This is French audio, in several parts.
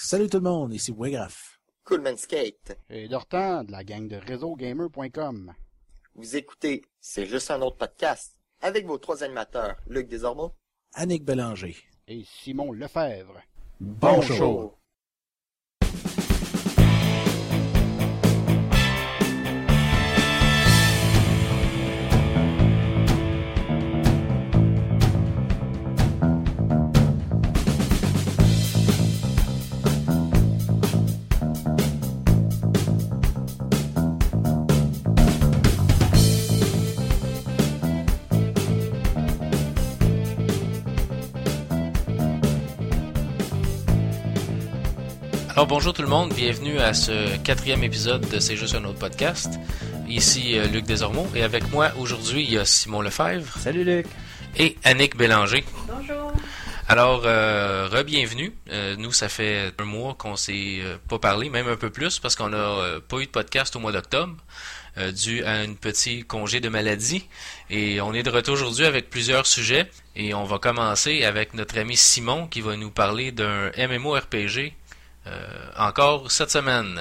Salut tout le monde, ici Waygraph. Coolman Skate. Et Dortan de la gang de RéseauGamer.com. Vous écoutez C'est juste un autre podcast avec vos trois animateurs, Luc Desormeaux, Annick Bélanger. Et Simon Lefebvre. Bon Alors bonjour tout le monde, bienvenue à ce quatrième épisode de C'est juste un autre podcast. Ici euh, Luc Desormeaux et avec moi aujourd'hui il y a Simon Lefebvre Salut Luc. et Annick Bélanger. Bonjour. Alors euh, re-bienvenue. Euh, nous ça fait un mois qu'on s'est euh, pas parlé, même un peu plus parce qu'on a euh, pas eu de podcast au mois d'octobre euh, dû à un petit congé de maladie et on est de retour aujourd'hui avec plusieurs sujets et on va commencer avec notre ami Simon qui va nous parler d'un MMORPG euh, encore cette semaine.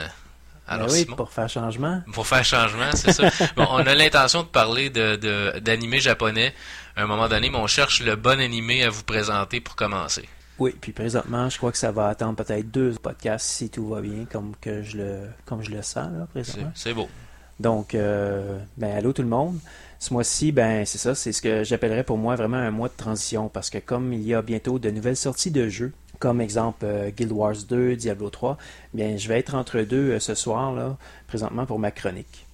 Alors Ben oui, Simon, pour faire changement. pour faire changement, c'est ça. Bon, on a l'intention de parler de, d'animé japonais à un moment donné, mais on cherche le bon animé à vous présenter pour commencer. Oui, puis présentement, je crois que ça va attendre peut-être deux podcasts si tout va bien, comme que je le, comme je le sens là C'est, présentement. c'est beau. Donc, euh, ben allô tout le monde. Ce mois-ci, ben c'est ça, c'est ce que j'appellerais pour moi vraiment un mois de transition, parce que comme il y a bientôt de nouvelles sorties de jeux, comme exemple euh, Guild Wars 2, Diablo 3, bien je vais être entre deux euh, ce soir là, présentement pour ma chronique.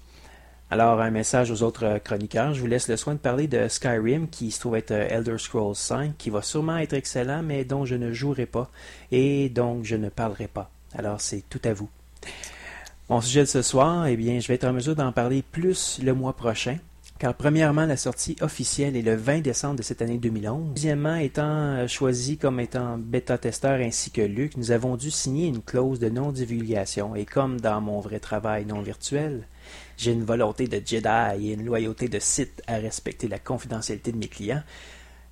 Alors, un message aux autres euh, chroniqueurs. Je vous laisse le soin de parler de Skyrim, qui se trouve être Elder Scrolls 5, qui va sûrement être excellent, mais dont je ne jouerai pas, et donc je ne parlerai pas. Alors, c'est tout à vous. Mon sujet de ce soir, eh bien, je vais être en mesure d'en parler plus le mois prochain, car premièrement, la sortie officielle est le 20 décembre de cette année 2011. Deuxièmement, étant euh, choisi comme étant bêta-testeur ainsi que Luc, nous avons dû signer une clause de non-divulgation, et comme dans mon vrai travail non virtuel, j'ai une volonté de Jedi et une loyauté de Sith à respecter la confidentialité de mes clients,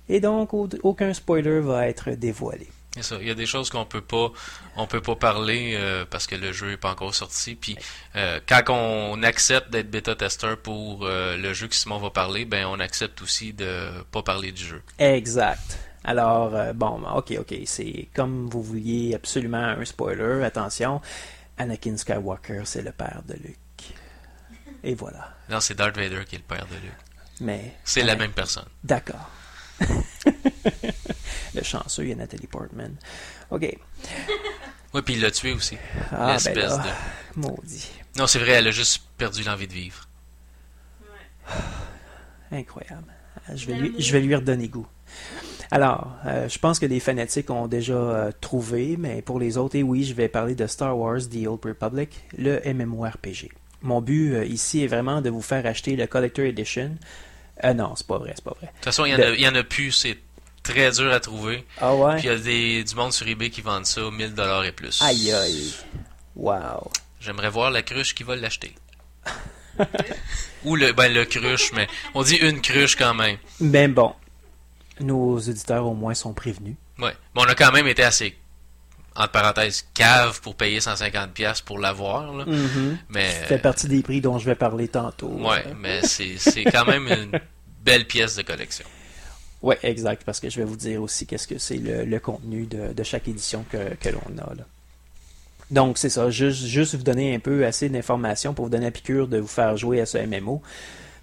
et donc au- aucun spoiler va être dévoilé. Ça. Il y a des choses qu'on peut pas, on peut pas parler euh, parce que le jeu est pas encore sorti. Puis euh, quand on accepte d'être bêta-testeur pour euh, le jeu que Simon va parler, ben on accepte aussi de pas parler du jeu. Exact. Alors, bon, ok, ok, c'est comme vous vouliez absolument un spoiler, attention, Anakin Skywalker, c'est le père de Luke. Et voilà. Non, c'est Darth Vader qui est le père de Luke. Mais. C'est la même personne. D'accord. le chanceux, il y a Nathalie Portman. Ok. Oui, puis il l'a tué aussi. Ah, ben L'espèce là, de. maudit. Non, c'est vrai, elle a juste perdu l'envie de vivre. Incroyable. Je vais, lui, je vais lui redonner goût. Alors, euh, je pense que les fanatiques ont déjà euh, trouvé, mais pour les autres, et oui, je vais parler de Star Wars The Old Republic, le MMORPG. Mon but euh, ici est vraiment de vous faire acheter le Collector Edition. Euh, non, c'est pas vrai, c'est pas vrai. De toute façon, il y, en en a plus, c'est très dur à trouver. Ah ouais? Puis il y a des, du monde sur eBay qui vendent ça 1000 dollars et plus. Aïe aïe. Wow. J'aimerais voir la cruche qui va l'acheter. Ou le, ben, le cruche, mais on dit une cruche quand même. Ben bon, nos auditeurs au moins sont prévenus. Ouais. Mais on a quand même été assez, entre parenthèses, cave pour payer 150$ piastres pour l'avoir. là. Mais, Ça fait partie des prix dont je vais parler tantôt. ouais, Euh, mais c'est quand même une belle pièce de collection. Ouais, exact, parce que je vais vous dire aussi qu'est-ce que c'est le, contenu de, chaque édition que, que l'on a. Là. Donc, c'est ça, juste, juste vous donner un peu assez d'informations pour vous donner la piqûre de vous faire jouer à ce MMO.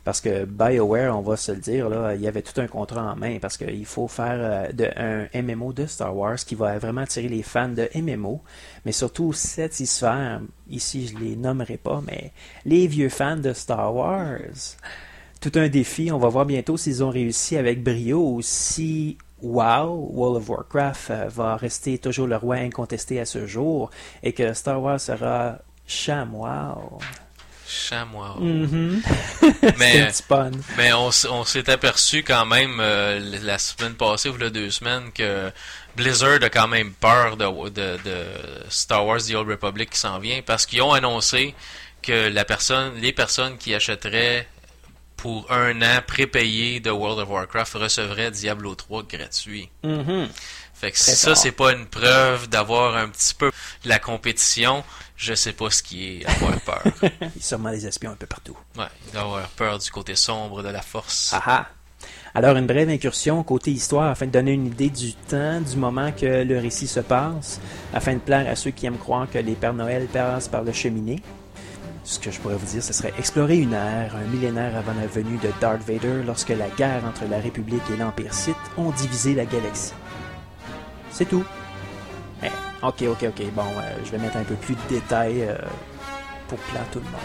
Parce que BioWare, on va se le dire, là, il y avait tout un contrat en main parce qu'il faut faire euh, de, un MMO de Star Wars qui va vraiment attirer les fans de MMO, mais surtout satisfaire, ici je les nommerai pas, mais les vieux fans de Star Wars tout un défi. On va voir bientôt s'ils ont réussi avec brio ou si WoW, World of Warcraft, euh, va rester toujours le roi incontesté à ce jour et que Star Wars sera chamois. Chamois. Mais- C'est un petit pun. Mais on, s'est aperçu quand même euh, la semaine passée ou il y a deux semaines que Blizzard a quand même peur de, de, de Star Wars The Old Republic qui s'en vient parce qu'ils ont annoncé que la personne, les personnes qui achèteraient pour un an prépayé de World of Warcraft recevraient Diablo 3 gratuit. Mhm. Fait que si ça, c'est pas une preuve d'avoir un petit peu de la compétition, je sais pas ce qui est avoir peur. Il y a sûrement des espions un peu partout. Ouais, d'avoir peur du côté sombre de la force. Ah ah. Alors, une brève incursion côté histoire afin de donner une idée du temps, du moment que le récit se passe, afin de plaire à ceux qui aiment croire que les Pères Noël passent par le cheminée. Ce que je pourrais vous dire, ce serait explorer une ère, un millénaire avant la venue de Darth Vader, lorsque la guerre entre la République et l'Empire Sith ont divisé la galaxie. C'est tout. Eh, ok, ok, ok. Bon, euh, je vais mettre un peu plus de détails euh, pour plaire tout le monde.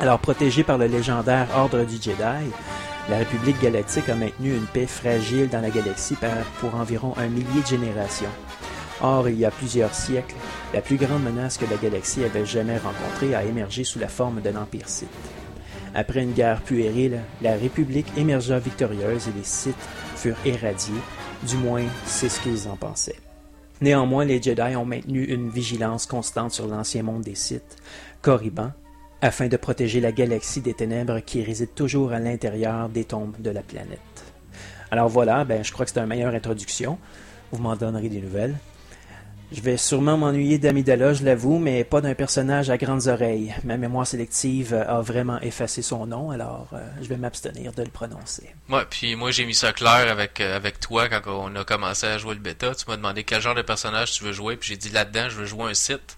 Alors, protégé par le légendaire Ordre du Jedi, la République galactique a maintenu une paix fragile dans la galaxie pour environ un millier de générations. Or, il y a plusieurs siècles, la plus grande menace que la galaxie avait jamais rencontrée a émergé sous la forme de l'Empire Sith. Après une guerre puérile, la République émergea victorieuse et les Sith furent éradiés, du moins c'est ce qu'ils en pensaient. Néanmoins, les Jedi ont maintenu une vigilance constante sur l'ancien monde des Sith, Corriban, afin de protéger la galaxie des ténèbres qui résident toujours à l'intérieur des tombes de la planète. Alors voilà, ben, je crois que c'est une meilleure introduction. Vous m'en donnerez des nouvelles. Je vais sûrement m'ennuyer d'Amidala, je l'avoue, mais pas d'un personnage à grandes oreilles. Ma mémoire sélective euh, a vraiment effacé son nom, alors euh, je vais m'abstenir de le prononcer. Ouais, puis moi j'ai mis ça clair avec euh, avec toi quand on a commencé à jouer le bêta. Tu m'as demandé quel genre de personnage tu veux jouer, puis j'ai dit là-dedans je veux jouer un site.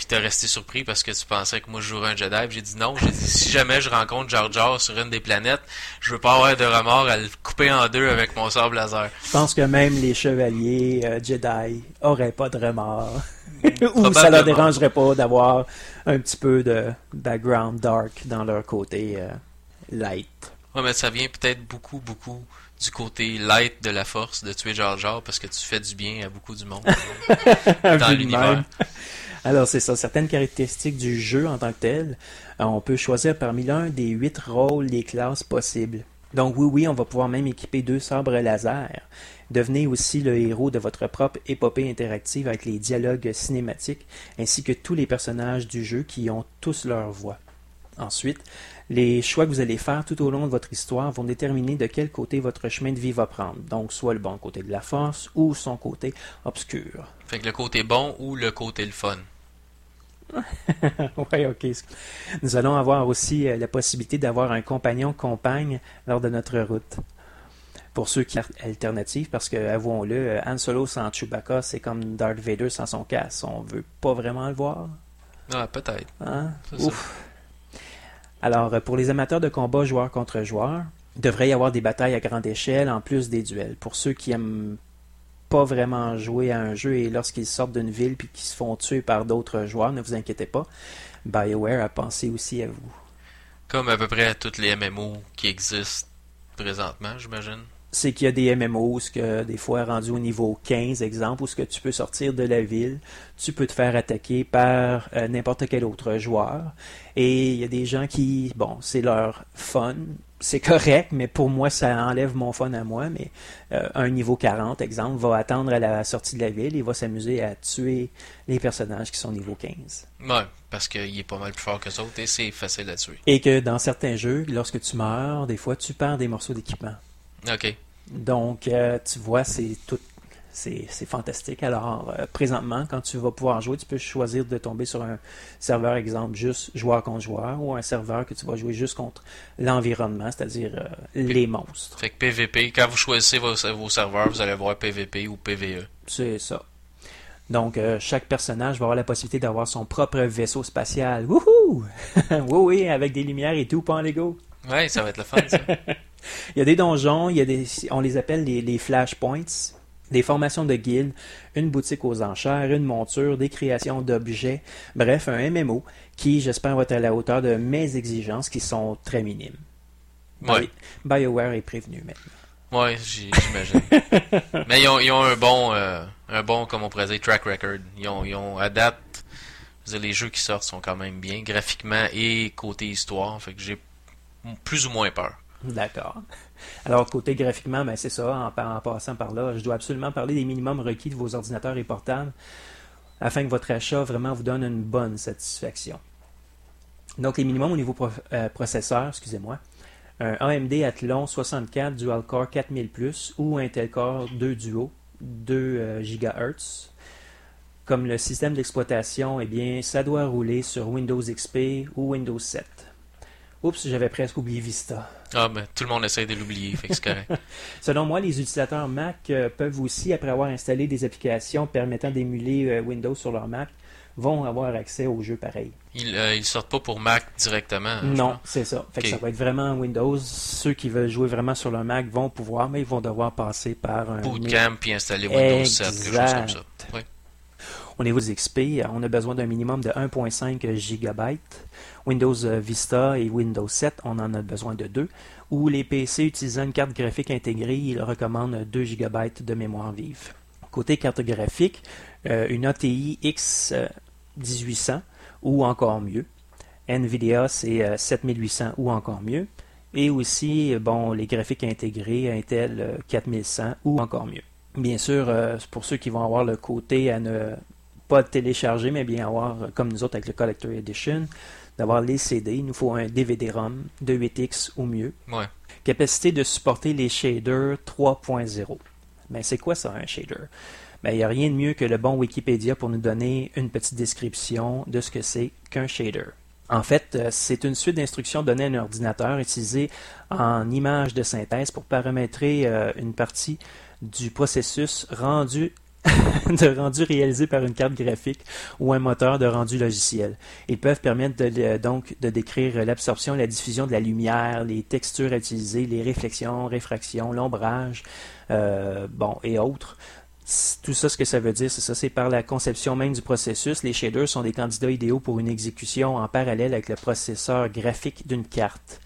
Puis t'es resté surpris parce que tu pensais que moi je jouerais un Jedi. Puis j'ai dit non. J'ai dit si jamais je rencontre Jar Jar sur une des planètes, je veux pas avoir de remords à le couper en deux avec mon sable laser. Je pense que même les chevaliers euh, Jedi auraient pas de remords. Ou ça leur dérangerait pas d'avoir un petit peu de background dark dans leur côté euh, light. Ouais, mais ça vient peut-être beaucoup, beaucoup du côté light de la force de tuer Jar Jar parce que tu fais du bien à beaucoup du monde dans l'univers. Alors, c'est ça. Certaines caractéristiques du jeu en tant que tel, euh, on peut choisir parmi l'un des huit rôles des classes possibles. Donc, oui, oui, on va pouvoir même équiper deux sabres laser. Devenez aussi le héros de votre propre épopée interactive avec les dialogues cinématiques, ainsi que tous les personnages du jeu qui ont tous leur voix. Ensuite, les choix que vous allez faire tout au long de votre histoire vont déterminer de quel côté votre chemin de vie va prendre. Donc, soit le bon côté de la force ou son côté obscur. Fait que le côté bon ou le côté le fun. oui, ok. Nous allons avoir aussi euh, la possibilité d'avoir un compagnon compagne lors de notre route. Pour ceux qui alternative, parce que avouons-le, euh, Han Solo sans Chewbacca, c'est comme Darth Vader sans son casque. On veut pas vraiment le voir. Ah, peut-être. Hein? Ouf. Alors, euh, pour les amateurs de combat joueur contre joueur, il devrait y avoir des batailles à grande échelle en plus des duels. Pour ceux qui aiment pas vraiment jouer à un jeu et lorsqu'ils sortent d'une ville puis qu'ils se font tuer par d'autres joueurs, ne vous inquiétez pas. BioWare a pensé aussi à vous. Comme à peu près toutes les MMO qui existent présentement, j'imagine. C'est qu'il y a des MMO, ce que des fois rendu au niveau 15, exemple, où ce que tu peux sortir de la ville, tu peux te faire attaquer par euh, n'importe quel autre joueur. Et il y a des gens qui, bon, c'est leur fun, c'est correct, mais pour moi, ça enlève mon fun à moi. Mais euh, un niveau 40, exemple, va attendre à la sortie de la ville et va s'amuser à tuer les personnages qui sont niveau 15. Ouais, parce qu'il est pas mal plus fort que les autres et c'est facile à tuer. Et que dans certains jeux, lorsque tu meurs, des fois, tu perds des morceaux d'équipement. Ok. Donc, euh, tu vois, c'est tout. C'est fantastique. Alors, euh, présentement, quand tu vas pouvoir jouer, tu peux choisir de tomber sur un serveur, exemple, juste joueur contre joueur, ou un serveur que tu vas jouer juste contre l'environnement, c'est-à-dire euh, les monstres. Fait que PVP, quand vous choisissez vos, vos serveurs, vous allez voir PVP ou PVE. C'est ça. Donc, euh, chaque personnage va avoir la possibilité d'avoir son propre vaisseau spatial. Wouhou! oui, oui, avec des lumières et tout, pas en Lego. Ouais, ça va être le fun, ça. Il y a des donjons, il y a des, on les appelle les, les flashpoints, des formations de guildes, une boutique aux enchères, une monture, des créations d'objets, bref, un MMO qui, j'espère, va être à la hauteur de mes exigences qui sont très minimes. Ouais. Bi- BioWare est prévenu maintenant. Ouais, j'y- j'imagine. Mais ils ont, ils ont un bon, euh, un bon, comme on pourrait dire, track record. Ils ont, ils ont à date, je veux dire, les jeux qui sortent sont quand même bien, graphiquement et côté histoire. Fait que j'ai plus ou moins peur. D'accord. Alors, côté graphiquement, ben, c'est ça, en, passant par là, je dois absolument parler des minimums requis de vos ordinateurs et portables afin que votre achat vraiment vous donne une bonne satisfaction. Donc, les minimums au niveau euh, processeur, excusez-moi, un AMD Athlon 64 Dual Core 4000 ou Intel Core 2 Duo 2 GHz. Comme le système d'exploitation, eh bien, ça doit rouler sur Windows XP ou Windows 7. Oups, j'avais presque oublié Vista. Ah, ben, tout le monde essaie de l'oublier, fait que c'est correct. Selon moi, les utilisateurs Mac euh, peuvent aussi, après avoir installé des applications permettant d'émuler euh, Windows sur leur Mac, vont avoir accès aux jeux pareils. Ils, euh, ils sortent pas pour Mac directement. je Non, c'est ça. Fait que ça va être vraiment Windows. Ceux qui veulent jouer vraiment sur leur Mac vont pouvoir, mais ils vont devoir passer par un Bootcamp puis installer Windows 7, quelque chose comme ça. Ouais. Au niveau des XP, euh, on a besoin d'un minimum de 1.5 GB. Windows euh, Vista et Windows 7, on en a besoin de 2. Ou les PC utilisant une carte graphique intégrée, ils recommandent 2 GB de mémoire vive. Côté carte graphique, euh, une ATI X euh, 1800 ou encore mieux. NVIDIA, c'est euh, 7800 ou encore mieux. Et aussi, bon, les graphiques intégrés, Intel euh, 4100 ou encore mieux. Bien sûr, pour ceux qui vont avoir le côté à ne pas télécharger, mais bien avoir, comme nous autres avec le Collector Edition, d'avoir les CD. Il nous faut un DVD-ROM de 8X ou mieux. Ouais. Capacité de supporter les shaders 3.0. Mais c'est quoi ça, un shader? Ben, il n'y a rien de mieux que le bon Wikipédia pour nous donner une petite description de ce que c'est qu'un shader. En fait, euh, c'est une suite d'instructions données à un ordinateur utilisée en image de synthèse pour paramétrer euh, une partie du processus rendu de rendu réalisé par une carte graphique ou un moteur de rendu logiciel. Ils peuvent permettre donc de décrire l'absorption et la diffusion de la lumière, les textures à utiliser, les réflexions, réfractions, l'ombrage, euh, et autres. Tout ça, ce que ça veut dire, c'est ça, c'est par la conception même du processus. Les shaders sont des candidats idéaux pour une exécution en parallèle avec le processeur graphique d'une carte.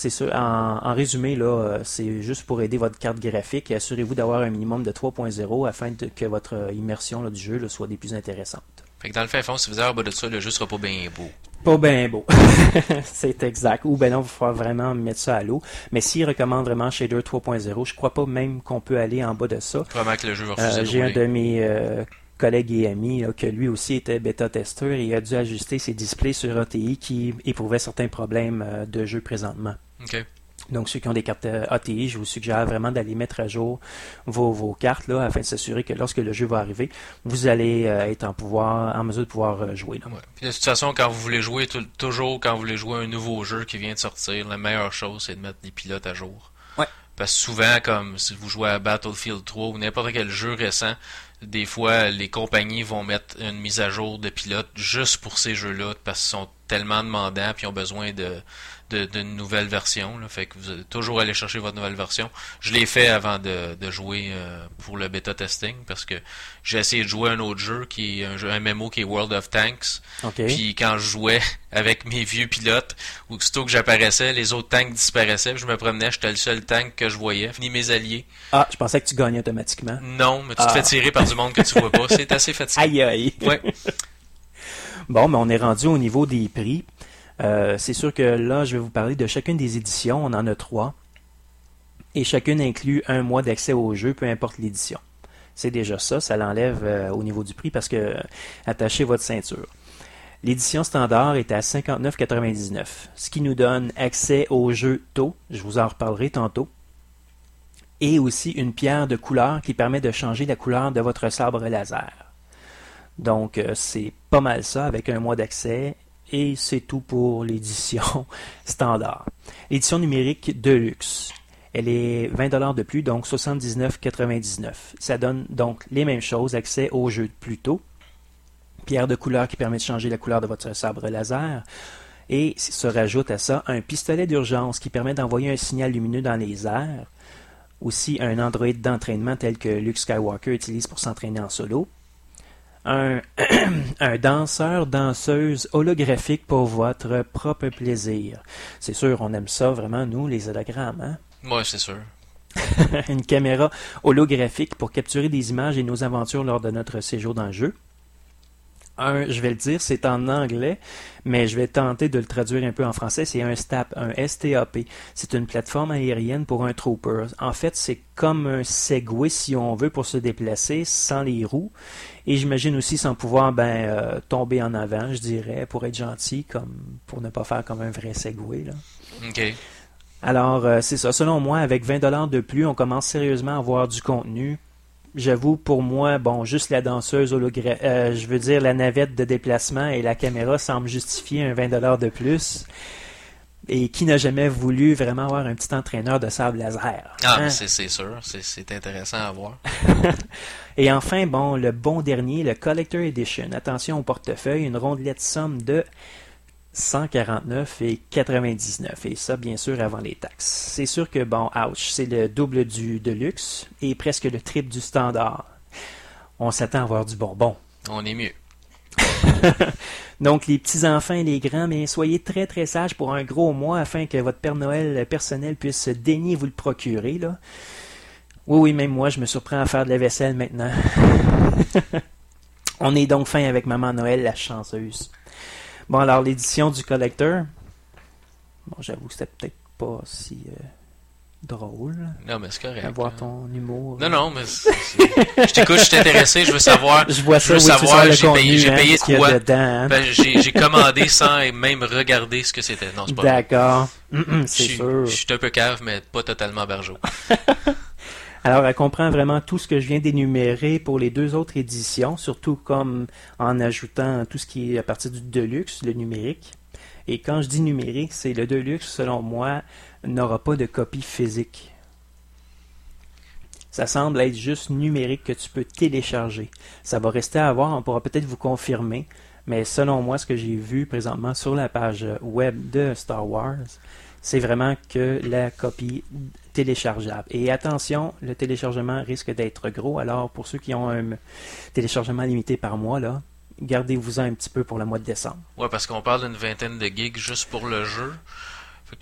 C'est sûr, en, en résumé, là, euh, c'est juste pour aider votre carte graphique et assurez-vous d'avoir un minimum de 3.0 afin de- que votre euh, immersion là, du jeu là, soit des plus intéressantes. Fait que dans le fin fond, si vous avez en bas de ça, le jeu sera pas bien beau. Pas bien beau. c'est exact. Ou ben non, il faut vraiment mettre ça à l'eau. Mais s'il recommande vraiment Shader 3.0, je crois pas même qu'on peut aller en bas de ça. Probablement que le jeu va Euh, J'ai un de mes euh, collègues et amis là, que lui aussi était bêta-testeur et a dû ajuster ses displays sur ATI qui éprouvaient certains problèmes euh, de jeu présentement. Donc, ceux qui ont des cartes euh, ATI, je vous suggère vraiment d'aller mettre à jour vos, vos cartes là, afin de s'assurer que lorsque le jeu va arriver, vous allez euh, être en, pouvoir, en mesure de pouvoir euh, jouer. là. Ouais. Puis de toute façon, quand vous voulez jouer, toujours quand vous voulez jouer un nouveau jeu qui vient de sortir, la meilleure chose, c'est de mettre les pilotes à jour. Ouais. Parce que souvent, comme si vous jouez à Battlefield 3 ou n'importe quel jeu récent, des fois, les compagnies vont mettre une mise à jour de pilotes juste pour ces jeux-là, parce qu'ils sont tellement demandants, puis ont besoin de d'une nouvelle version. Là. Fait que vous allez toujours aller chercher votre nouvelle version. Je l'ai fait avant de, de jouer euh, pour le bêta testing, parce que j'ai essayé de jouer un autre jeu qui est un jeu un MMO qui est World of Tanks. Puis quand je jouais avec mes vieux pilotes, aussitôt que j'apparaissais, les autres tanks disparaissaient, puis je me promenais, j'étais le seul tank que je voyais, ni mes alliés. Ah, je pensais que tu gagnais automatiquement. Non, mais tu te Ah. fais tirer par du monde que tu vois pas. C'est assez fatigant. Aïe aïe. Ouais. Bon, mais on est rendu au niveau des prix. Euh, c'est sûr que là, je vais vous parler de chacune des éditions. On en a trois. Et chacune inclut un mois d'accès au jeu, peu importe l'édition. C'est déjà ça, ça l'enlève euh, au niveau du prix parce que euh, attachez votre ceinture. L'édition standard est à 59,99, ce qui nous donne accès au jeu tôt, je vous en reparlerai tantôt, et aussi une pierre de couleur qui permet de changer la couleur de votre sabre laser. Donc, euh, c'est pas mal ça avec un mois d'accès. Et c'est tout pour l'édition standard. L'édition numérique Deluxe. Elle est 20$ de plus, donc 79,99$. Ça donne donc les mêmes choses, accès au jeu plus tôt. Pierre de couleur qui permet de changer la couleur de votre sabre laser. Et se rajoute à ça un pistolet d'urgence qui permet d'envoyer un signal lumineux dans les airs. Aussi un Android d'entraînement tel que Luke Skywalker utilise pour s'entraîner en solo un, un danseur, danseuse holographique pour votre propre plaisir. C'est sûr, on aime ça vraiment, nous, les hologrammes. Hein? Moi, c'est sûr. Une caméra holographique pour capturer des images et nos aventures lors de notre séjour dans le jeu. Un, je vais le dire, c'est en anglais, mais je vais tenter de le traduire un peu en français. C'est un STAP, un STAP. C'est une plateforme aérienne pour un trooper. En fait, c'est comme un Segway, si on veut, pour se déplacer sans les roues. Et j'imagine aussi sans pouvoir ben, euh, tomber en avant, je dirais, pour être gentil, comme pour ne pas faire comme un vrai Segway. Là. OK. Alors, euh, c'est ça. Selon moi, avec 20$ de plus, on commence sérieusement à avoir du contenu J'avoue, pour moi, bon, juste la danseuse hologra euh, je veux dire la navette de déplacement et la caméra semblent justifier un 20$ de plus. Et qui n'a jamais voulu vraiment avoir un petit entraîneur de sable laser? Ah, hein? c'est sûr, c'est intéressant à voir. Et enfin, bon, le bon dernier, le Collector Edition. Attention au portefeuille, une rondelette somme de 149 et 99. Et ça, bien sûr, avant les taxes. C'est sûr que, bon, ouch, c'est le double du Deluxe et presque le triple du standard. On s'attend à avoir du bonbon. On est mieux. Donc, les petits-enfants et les grands, mais soyez très très sages pour un gros mois afin que votre Père Noël personnel puisse daigner vous le procurer, là. Oui, oui, même moi, je me surprends à faire de la vaisselle maintenant. On est donc fin avec Maman Noël, la chanceuse. Bon, alors, l'édition du collecteur. Bon, j'avoue que c'était peut-être pas si euh, drôle Non, mais c'est correct. à voir là. ton humour. Non, non, mais c'est- c'est- je t'écoute, je suis intéressé, je veux savoir. Je vois Je ça, veux oui, tu veux savoir, j'ai contenu, payé- j'ai hein, payé quoi? dedans, hein. Ben, j'ai j'ai commandé sans même regarder ce que c'était. Non, c'est pas. D'accord. Je C'est suis- sûr. Je suis un peu cave, mais pas totalement barjot. Alors, elle comprend vraiment tout ce que je viens d'énumérer pour les deux autres éditions, surtout comme en ajoutant tout ce qui est à partir du Deluxe, le numérique. Et quand je dis numérique, c'est le Deluxe, selon moi, n'aura pas de copie physique. Ça semble être juste numérique que tu peux télécharger. Ça va rester à voir, on pourra peut-être vous confirmer, mais selon moi, ce que j'ai vu présentement sur la page web de Star Wars, c'est vraiment que la copie téléchargeable. Et attention, le téléchargement risque d'être gros. Alors, pour ceux qui ont un téléchargement limité par mois, là, gardez-vous-en un petit peu pour le mois de décembre. Ouais, parce qu'on parle d'une vingtaine de gigs juste pour le jeu.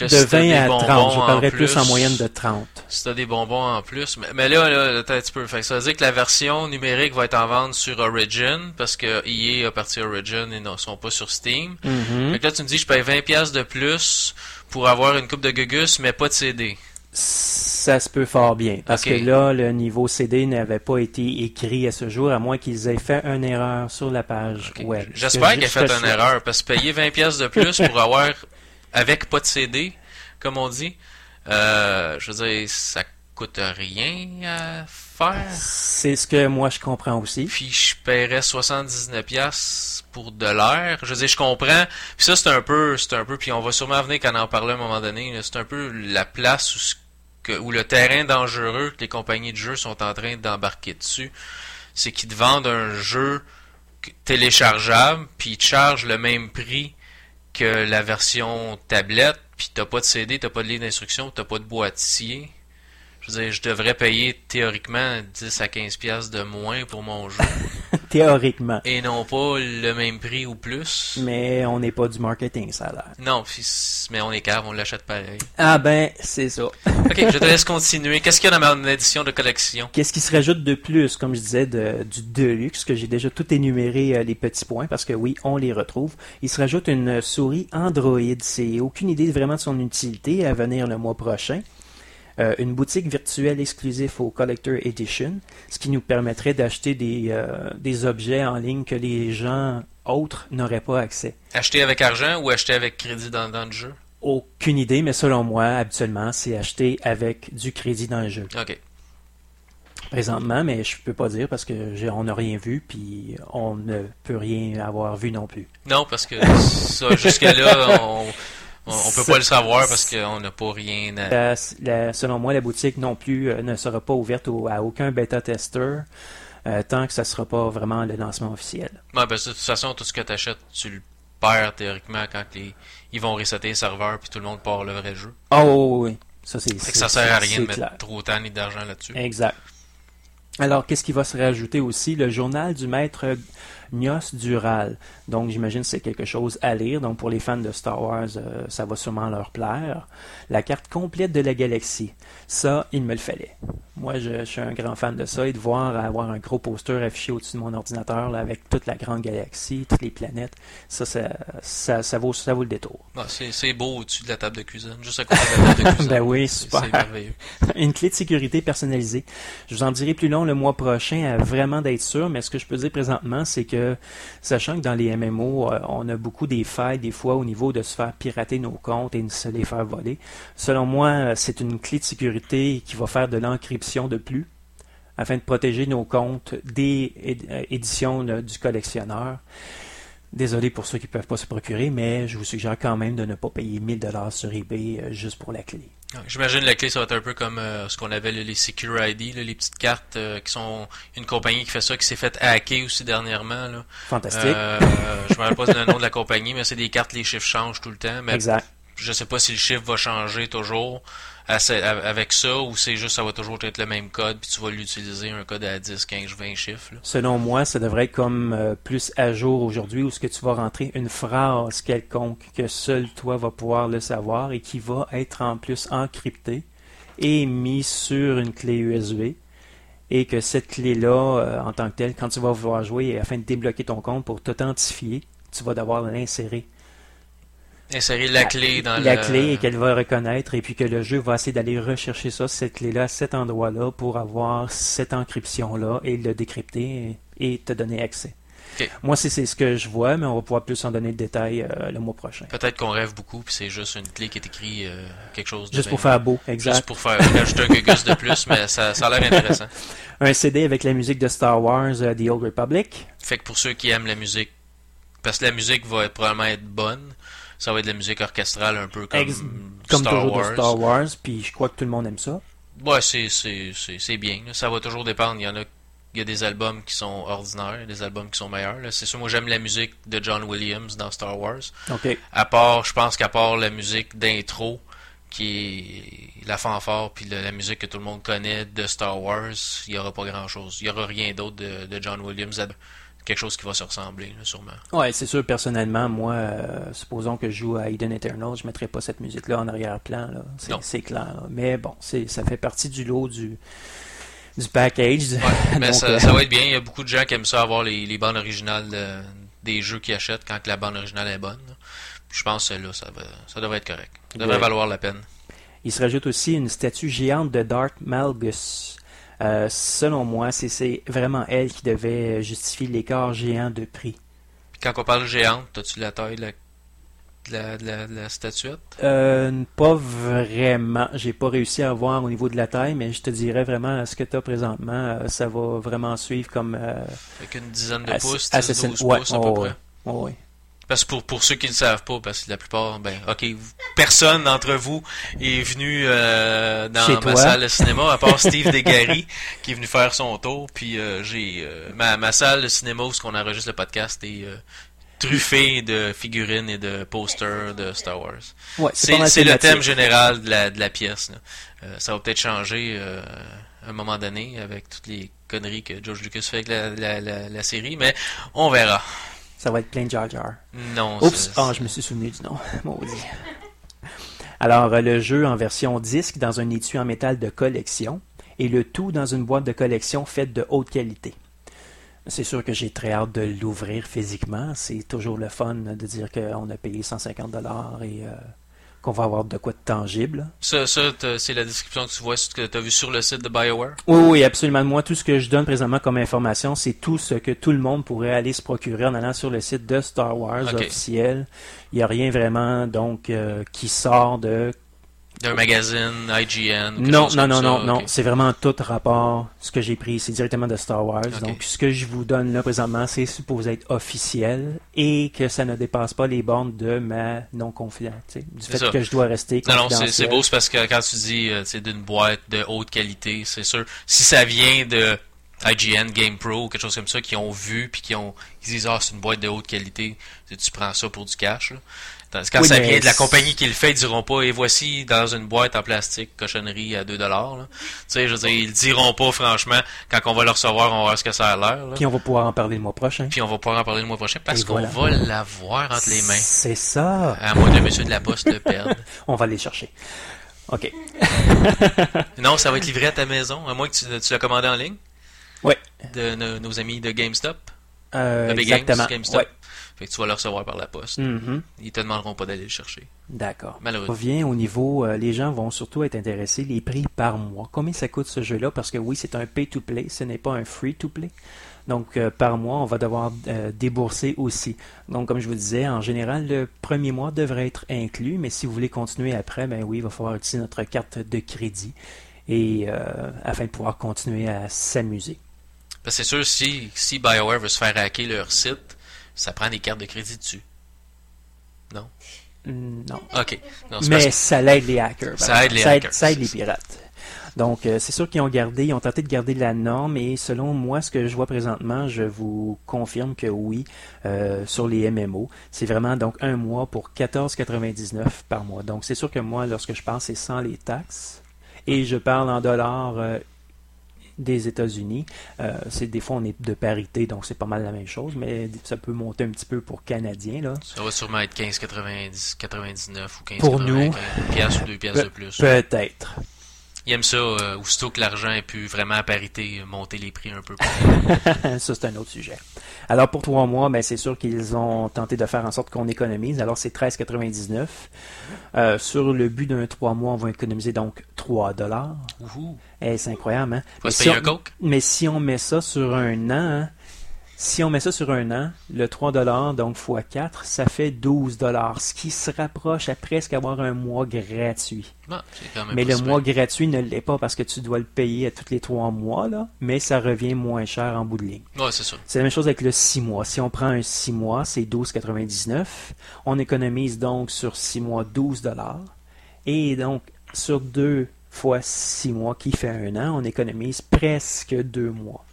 Là, De si t'as 20 des à bonbons 30, je en parlerai plus, en moyenne de 30. Si t'as des bonbons en plus. Mais, mais là, là, un petit peu. Fait ça veut dire que la version numérique va être en vente sur Origin, parce que EA a parti Origin et ne sont pas sur Steam. Mhm. Fait que là, tu me dis, je paye 20$ piastres de plus pour avoir une coupe de gugus, mais pas de CD. Ça se peut fort bien. Parce que là, le niveau CD n'avait pas été écrit à ce jour, à moins qu'ils aient fait une erreur sur la page web. J'espère Ce qu'il que a je fait une erreur, parce que payer 20$ piastres de plus pour avoir, avec pas de CD, comme on dit, euh, je veux dire, ça coûte rien à faire. C'est ce que moi je comprends aussi. puis je paierais 79 pièces pour de l'air. Je veux dire, je comprends. Puis ça, c'est un peu, c'est un peu, puis on va sûrement venir quand on en parler à un moment donné. C'est un peu la place où, ce que- où le terrain dangereux que les compagnies de jeux sont en train d'embarquer dessus. C'est qu'ils te vendent un jeu téléchargeable, puis ils te chargent le même prix que la version tablette, puis t'as pas de CD, t'as pas de livre d'instruction, t'as pas de boîtier. Je veux dire, je devrais payer théoriquement 10 à 15 pièces de moins pour mon jeu Théoriquement. et non pas le même prix ou plus. Mais on n'est pas du marketing, ça a l'air. Non, mais on est cave, on l'achète pareil. Ah ben, c'est ça. Ok, je te laisse continuer. Qu'est-ce qu'il y a dans ma édition de collection? Qu'est-ce qui se rajoute de plus, comme je disais, de- du Deluxe, que j'ai déjà tout énuméré euh, les petits points, parce que oui, on les retrouve. Il se rajoute une souris Android. C'est aucune idée vraiment de son utilité à venir le mois prochain. Euh, une boutique virtuelle exclusive au Collector Edition, ce qui nous permettrait d'acheter des, euh, des objets en ligne que les gens autres n'auraient pas accès. Acheter avec argent ou acheter avec crédit dans, dans le jeu? Aucune idée, mais selon moi, habituellement, c'est acheté avec du crédit dans le jeu. Ok. présentement, mais je peux pas dire parce que j'ai- on n'a rien vu, puis on ne peut rien avoir vu non plus. Non, parce que ça, jusque-là, on, on, on peut pas le savoir parce qu'on n'a pas rien à... La- la- selon moi, la boutique non plus euh, ne sera pas ouverte au- à aucun bêta-testeur euh, tant que ça sera pas vraiment le lancement officiel. Ouais, que de toute façon, tout ce que tu achètes, tu le perds théoriquement quand les, ils vont resetter les serveurs puis tout le monde part le vrai jeu. Oh oui, oui. ça c'est Fait que ça c'est- sert à rien c'est de mettre clair. trop de temps ni d'argent là-dessus. Exact. Alors, qu'est-ce qui va se rajouter aussi? Le journal du maître Gnos Dural. Donc, j'imagine que c'est quelque chose à lire. Donc, pour les fans de Star Wars, euh, ça va sûrement leur plaire. La carte complète de la galaxie. Ça, il me le fallait. Moi, je, je suis un grand fan de ça. Et de voir avoir un gros poster affiché au-dessus de mon ordinateur là, avec toute la grande galaxie, toutes les planètes, ça, ça, ça, ça vaut, ça vaut le détour. Ouais, c'est, beau au-dessus de la table de cuisine, juste à côté de la table de cuisine. Ben oui, C'est- super. C'est merveilleux. une clé de sécurité personnalisée. Je vous en dirai plus long le mois prochain à vraiment d'être sûr, mais ce que je peux dire présentement, c'est que, sachant que dans les MMO, euh, on a beaucoup des failles des fois au niveau de se faire pirater nos comptes et de se les faire voler. Selon moi, euh, c'est une clé de sécurité qui va faire de l'encryption de plus. afin de protéger nos comptes des é- éditions du collectionneur. Désolé pour ceux qui ne peuvent pas se procurer, mais je vous suggère quand même de ne pas payer 1000 dollars sur eBay euh, juste pour la clé. J'imagine la clé, ça va être un peu comme euh, ce qu'on avait les Secure ID, là, les petites cartes euh, qui sont une compagnie qui fait ça, qui s'est fait hacker aussi dernièrement. Là. Fantastique. Euh, je me rappelle pas le nom de la compagnie, mais c'est des cartes, les chiffres changent tout le temps. Mais exact. je sais pas si le chiffre va changer toujours avec ça ou c'est juste ça va toujours être le même code puis tu vas l'utiliser un code à 10, 15, 20 chiffres. Selon moi, ça devrait être comme euh, plus à jour aujourd'hui où ce que tu vas rentrer une phrase quelconque que seul toi va pouvoir le savoir et qui va être en plus encryptée et mis sur une clé USB et que cette clé-là, euh, en tant que telle, quand tu vas vouloir jouer afin de débloquer ton compte pour t'authentifier, tu vas devoir l'insérer. Insérer la clé dans la le- clé et qu'elle va reconnaître et puis que le jeu va essayer d'aller rechercher ça, cette clé-là, à cet endroit-là pour avoir cette encryption-là et le décrypter et, te donner accès. Moi, c'est ce que je vois, mais on va pouvoir plus en donner de détails euh, le mois prochain. Peut-être qu'on rêve beaucoup puis c'est juste une clé qui est écrit euh, quelque chose de Juste bien- pour faire beau, juste exact. pour faire rajouter un gugus de plus, mais ça, ça a l'air intéressant. Un CD avec la musique de Star Wars, euh, The Old Republic. Fait que pour ceux qui aiment la musique, parce que la musique va probablement être bonne, ça va être de la musique orchestrale un peu comme, Ex- Comme Star toujours Wars. de Star Wars, puis je crois que tout le monde aime ça. Ouais, c'est, bien. là. Ça va toujours dépendre. Il y en a, il y a des albums qui sont ordinaires, des albums qui sont meilleurs. C'est sûr, moi j'aime la musique de John Williams dans Star Wars. OK. À part, je pense qu'à part la musique d'intro, qui est la fanfare, puis la, la musique que tout le monde connaît de Star Wars, il y aura pas grand chose. Il y aura rien d'autre de, de John Williams. Quelque chose qui va se ressembler, là, sûrement. Ouais, c'est sûr, personnellement, moi, euh, supposons que je joue à Eden Eternal, je mettrais pas cette musique-là en arrière-plan, là. C'est, Non. c'est clair. là. Mais bon, c'est, ça fait partie du lot du, du package. Ouais, mais Donc, ça, euh, ça va être bien. Il y a beaucoup de gens qui aiment ça avoir les, les bandes originales de- des jeux qu'ils achètent quand la bande originale est bonne. Puis je pense que là, ça, va, ça devrait être correct. Ça devrait Ouais. valoir la peine. Il se rajoute aussi une statue géante de Darth Malgus. Euh, selon moi, c'est, c'est vraiment elle qui devait justifier l'écart géant de prix. Quand on parle géante, as-tu la taille de la, de la, de la- statuette? Euh, pas vraiment. J'ai pas réussi à voir au niveau de la taille, mais je te dirais vraiment ce que tu as présentement, euh, ça va vraiment suivre comme euh, Avec une dizaine de pouces, 10, Assassin- 12 ouais, pouces à peu près. Oh, ouais. Parce que pour, pour ceux qui ne savent pas, parce que la plupart, ben, ok, personne d'entre vous est venu euh, dans Chez ma toi. salle de cinéma, à part Steve Desgaris, qui est venu faire son tour. Puis euh, j'ai euh, ma, ma salle de cinéma où on enregistre le podcast est euh, truffée de figurines et de posters de Star Wars. Ouais, C'est le thème général de la, de la pièce. Euh, ça va peut-être changer euh, à un moment donné avec toutes les conneries que George Lucas fait avec la, la, la, la série, mais on verra. Ça va être plein de Jar Jar. Non, Oups, ah, je me suis souvenu du nom. Maudit. Alors, euh, le jeu en version disque dans un étui en métal de collection et le tout dans une boîte de collection faite de haute qualité. C'est sûr que j'ai très hâte de l'ouvrir physiquement. C'est toujours le fun de dire qu'on a payé 150 dollars et euh, qu'on va avoir de quoi de tangible. Ça, c'est la description que tu vois, ce que tu as vu sur le site de BioWare? Oui, oui, absolument. Moi, tout ce que je donne présentement comme information, c'est tout ce que tout le monde pourrait aller se procurer en allant sur le site de Star Wars officiel. Il n'y a rien vraiment donc euh, qui sort de D'un magazine, IGN. ou non, non, non, ça, non, non. C'est vraiment tout rapport. Ce que j'ai pris, c'est directement de Star Wars. Donc, ce que je vous donne là présentement, c'est supposé être officiel et que ça ne dépasse pas les bornes de ma non-confidentialité. Du C'est fait ça. que je dois rester Non, non, c'est- beau, c'est parce que quand tu dis euh, c'est d'une boîte de haute qualité, c'est sûr. Si ça vient de IGN, Game Pro, ou quelque chose comme ça, qui ont vu, puis qui ont, ils disent, ah, c'est une boîte de haute qualité, tu prends ça pour du cash, là. Tandis Quand Oui, ça vient de la compagnie qui le fait, ils diront pas, et voici dans une boîte en plastique, cochonnerie à 2 dollars. Tu sais, je veux dire, ils diront pas, franchement, quand on va le recevoir, on va voir ce que ça a l'air. Puis on va pouvoir en parler le mois prochain. Puis on va pouvoir en parler le mois prochain, parce qu'on voilà. va l'avoir entre les mains. C'est ça. À moins que monsieur de la poste le perde. On va les chercher. OK. Non, ça va être livré à ta maison, à moins que tu, tu l'as commandé en ligne? Ouais. De nos, nos amis de GameStop? Euh, de exactement. Games, GameStop. Ouais. Fait que tu vas le recevoir par la poste. Mhm. Ils te demanderont pas d'aller le chercher. D'accord. On Malheureusement. revient au niveau, euh, les gens vont surtout être intéressés, les prix par mois. Combien ça coûte ce jeu-là? Parce que oui, c'est un pay-to-play, ce n'est pas un free-to-play. Donc, euh, par mois, on va devoir euh, débourser aussi. Donc, comme je vous disais, en général, le premier mois devrait être inclus, mais si vous voulez continuer après, ben oui, il va falloir utiliser notre carte de crédit. et euh, afin de pouvoir continuer à s'amuser. C'est sûr, si, si BioWare veut se faire hacker leur site, ça prend des cartes de crédit dessus. Non? Hmm, Non. Ok. Non, Mais ça l'aide les hackers. Ça aide les hackers. Ça aide les pirates. Donc, euh, c'est sûr qu'ils ont gardé, ils ont tenté de garder la norme et selon moi, ce que je vois présentement, je vous confirme que oui, euh, sur les MMO, c'est vraiment donc un mois pour 14,99 par mois. Donc, c'est sûr que moi, lorsque je parle, c'est sans les taxes et je parle en dollars euh, des États-Unis. Euh, c'est des fois on est de parité, donc c'est pas mal la même chose, mais ça peut monter un petit peu pour Canadiens là. Ça va sûrement être 15,90, 99 ou 15, Pour nous. une pièce ou deux pièces de plus. Peut-être. Ils aiment ça, euh, aussitôt que l'argent est plus vraiment à parité, monter les prix un peu. ça, c'est un autre sujet. Alors, pour trois mois, ben, c'est sûr qu'ils ont tenté de faire en sorte qu'on économise. Alors, c'est 13,99. Euh, sur le but d'un trois mois, on va économiser donc 3 dollars. Eh, c'est incroyable, hein? Faut Mais se si payer on- un coke? Mais si on met ça sur un an, hein, si on met ça sur un an, le 3 dollars, donc fois 4, ça fait 12 dollars, ce qui se rapproche à presque avoir un mois gratuit. Bon, c'est quand même Mais le mois gratuit ne l'est pas parce que tu dois le payer à tous les trois mois, là, mais ça revient moins cher en bout de ligne. Ouais, c'est ça. C'est la même chose avec le 6 mois. Si on prend un 6 mois, c'est 12,99. On économise donc sur 6 mois 12 dollars. Et donc, sur 2 fois 6 mois qui fait un an, on économise presque 2 mois.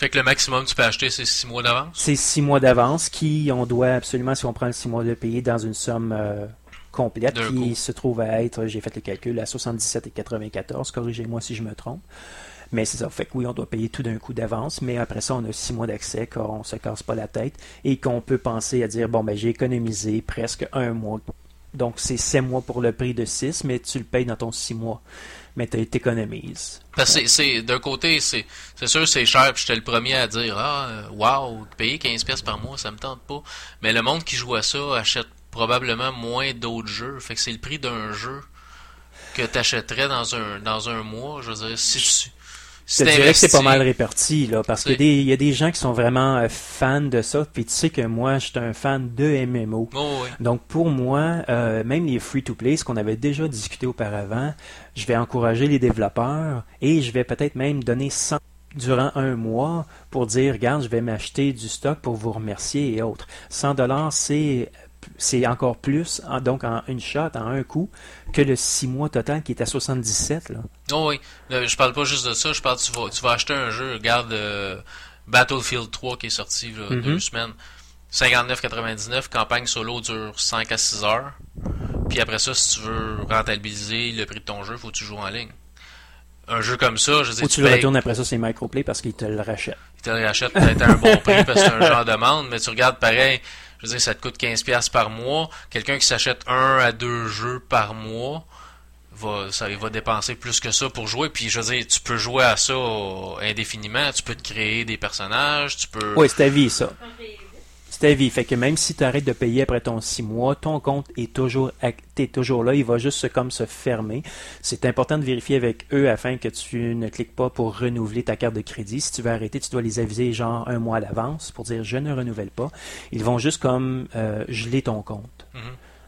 Fait que le maximum que tu peux acheter, c'est 6 mois d'avance? C'est 6 mois d'avance qui, on doit absolument, si on prend le 6 mois de payer dans une somme euh, complète qui coup. se trouve à être, j'ai fait le calcul, à 77,94. Corrigez-moi si je me trompe. Mais c'est ça. Fait que oui, on doit payer tout d'un coup d'avance, mais après ça, on a six mois d'accès, qu'on se casse pas la tête et qu'on peut penser à dire bon ben j'ai économisé presque un mois. Donc c'est sept mois pour le prix de 6, mais tu le payes dans ton six mois. Mais tu t'économises. Parce que c'est- d'un côté, c'est c'est sûr c'est cher, puis j'étais le premier à dire ah wow, payer 15 pièces par mois, ça me tente pas. Mais le monde qui joue à ça achète probablement moins d'autres jeux, fait que c'est le prix d'un jeu que t'achèterais dans un dans un mois, je veux dire si tu Je te dirais que c'est pas mal réparti, là, parce qu'il y, a des- il y a des gens qui sont vraiment euh, fans de ça, puis tu sais que moi, je suis un fan de MMO. Oh. Donc pour moi, euh, même les free-to-play, ce qu'on avait déjà discuté auparavant, je vais encourager les développeurs et je vais peut-être même donner 100 durant un mois pour dire, regarde, je vais m'acheter du stock pour vous remercier et autres. 100 dollars, c'est c'est encore plus, en- donc en une shot, en un coup, que le 6 mois total qui est à 77. Là. Oh oui, Là, je parle pas juste de ça, je parle tu vas, tu vas acheter un jeu, regarde euh, Battlefield 3 qui est sorti là, Mhm. deux semaines. 59,99, campagne solo dure 5 à 6 heures. Puis après ça, si tu veux rentabiliser le prix de ton jeu, faut que tu joues en ligne. Un jeu comme ça, je dire, Ou tu tu le payes- retournes après ça, c'est Microplay parce qu'ils te le rachètent. ils te le rachètent peut-être à un bon prix parce que c'est un genre de demande, mais tu regardes pareil, je veux dire, ça te coûte 15$ piastres par mois. Quelqu'un qui s'achète un à deux jeux par mois, va, ça, il va dépenser plus que ça pour jouer. Puis je veux dire, tu peux jouer à ça indéfiniment, tu peux te créer des personnages, tu peux. Oui, c'est ta vie, ça. C'est ta vie. Fait que même si tu arrêtes de payer après ton six mois, ton compte est toujours, t'es toujours là. Il va juste se- comme se fermer. C'est important de vérifier avec eux afin que tu ne cliques pas pour renouveler ta carte de crédit. Si tu veux arrêter, tu dois les aviser genre un mois à l'avance pour dire je ne renouvelle pas. Ils vont juste comme euh, geler ton compte. Mhm.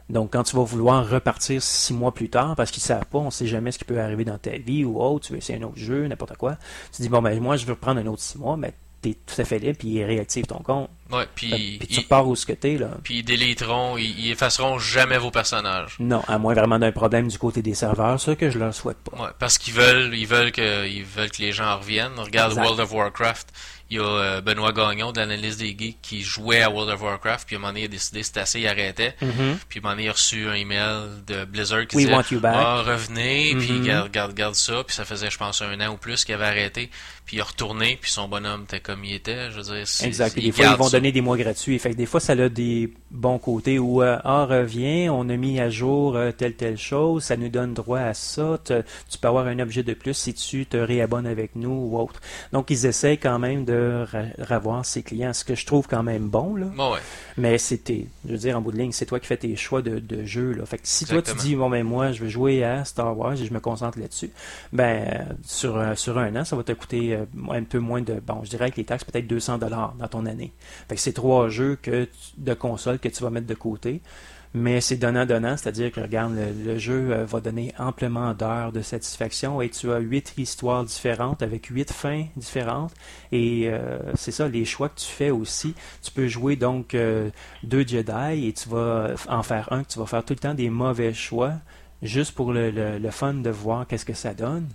Donc, quand tu vas vouloir repartir six mois plus tard, parce qu'ils savent pas, on sait jamais ce qui peut arriver dans ta vie ou autre, tu veux essayer un autre jeu, n'importe quoi, tu dis, bon, ben, moi, je veux prendre un autre six mois, mais t'es tout à fait libre, puis ils réactivent ton compte. Ouais, Puis, tu ils, repars où ce que t'es, là. puis ils déliteront, ils, ils effaceront jamais vos personnages. Non, à moins vraiment d'un problème du côté des serveurs, ça que je leur souhaite pas. Ouais, parce qu'ils veulent, ils veulent que, ils veulent que les gens en reviennent. Regarde Exact. World of Warcraft. Il y a euh, Benoît Gagnon de l'analyse des geeks qui jouait à World of Warcraft, puis à un moment donné, il a décidé c'était assez, il arrêtait. Mhm. Puis à un moment donné, il a reçu un email de Blizzard qui We disait want you back. Ah, revenez, puis Mhm. garde, garde, garde ça. Puis ça faisait, je pense, un an ou plus qu'il avait arrêté. Puis il est retourné, puis son bonhomme était comme il était. Je veux dire, Exact. Des fois, ils vont ça. donner des mois gratuits. Fait que des fois, ça a des bons côtés où, euh, ah, reviens, on a mis à jour euh, telle, telle chose, ça nous donne droit à ça. Te- tu peux avoir un objet de plus si tu te réabonnes avec nous ou autre. Donc, ils essaient quand même de ravoir ses clients, ce que je trouve quand même bon, là. Bon, ouais. Mais c'était, je veux dire, en bout de ligne, c'est toi qui fais tes choix de, de jeu. Là. Fait que si toi tu dis, bon ben moi, je veux jouer à Star Wars et je me concentre là-dessus, ben sur, euh, sur un an, ça va te coûter euh, un peu moins de, bon, je dirais que les taxes, peut-être 200 dollars dans ton année. C'est trois jeux que de console que tu vas mettre de côté. Mais c'est donnant-donnant, c'est-à-dire que regarde, le, jeu euh, va donner amplement d'heures de satisfaction et tu as huit histoires différentes avec huit fins différentes. Et euh, c'est ça, les choix que tu fais aussi. Tu peux jouer donc deux Jedi et tu vas en faire un que tu vas faire tout le temps des mauvais choix juste pour le, fun de voir qu'est-ce que ça donne.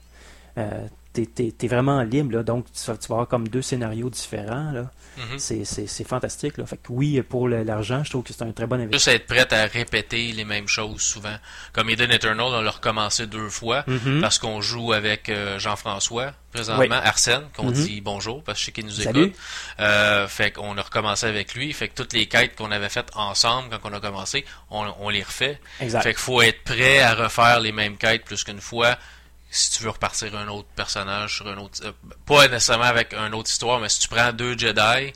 T'es, t'es vraiment libre, là, donc tu vas, tu vas avoir comme deux scénarios différents. Là. Mhm. C'est, fantastique. Là. Fait que oui, pour l'argent, je trouve que c'est un très bon investissement. Juste être prête à répéter les mêmes choses souvent. Comme Eden Eternal, on l'a recommencé deux fois Mhm. parce qu'on joue avec euh, Jean-François présentement, Oui. Arsène, qu'on Mhm. dit bonjour parce que je sais qu'il nous Salut. écoute. Euh, fait qu'on a recommencé avec lui. Fait que toutes les quêtes qu'on avait faites ensemble quand on a commencé, on, on les refait. Exact. Fait qu'il faut être prêt à refaire les mêmes quêtes plus qu'une fois si tu veux repartir un autre personnage sur un autre euh, pas nécessairement avec une autre histoire mais si tu prends deux Jedi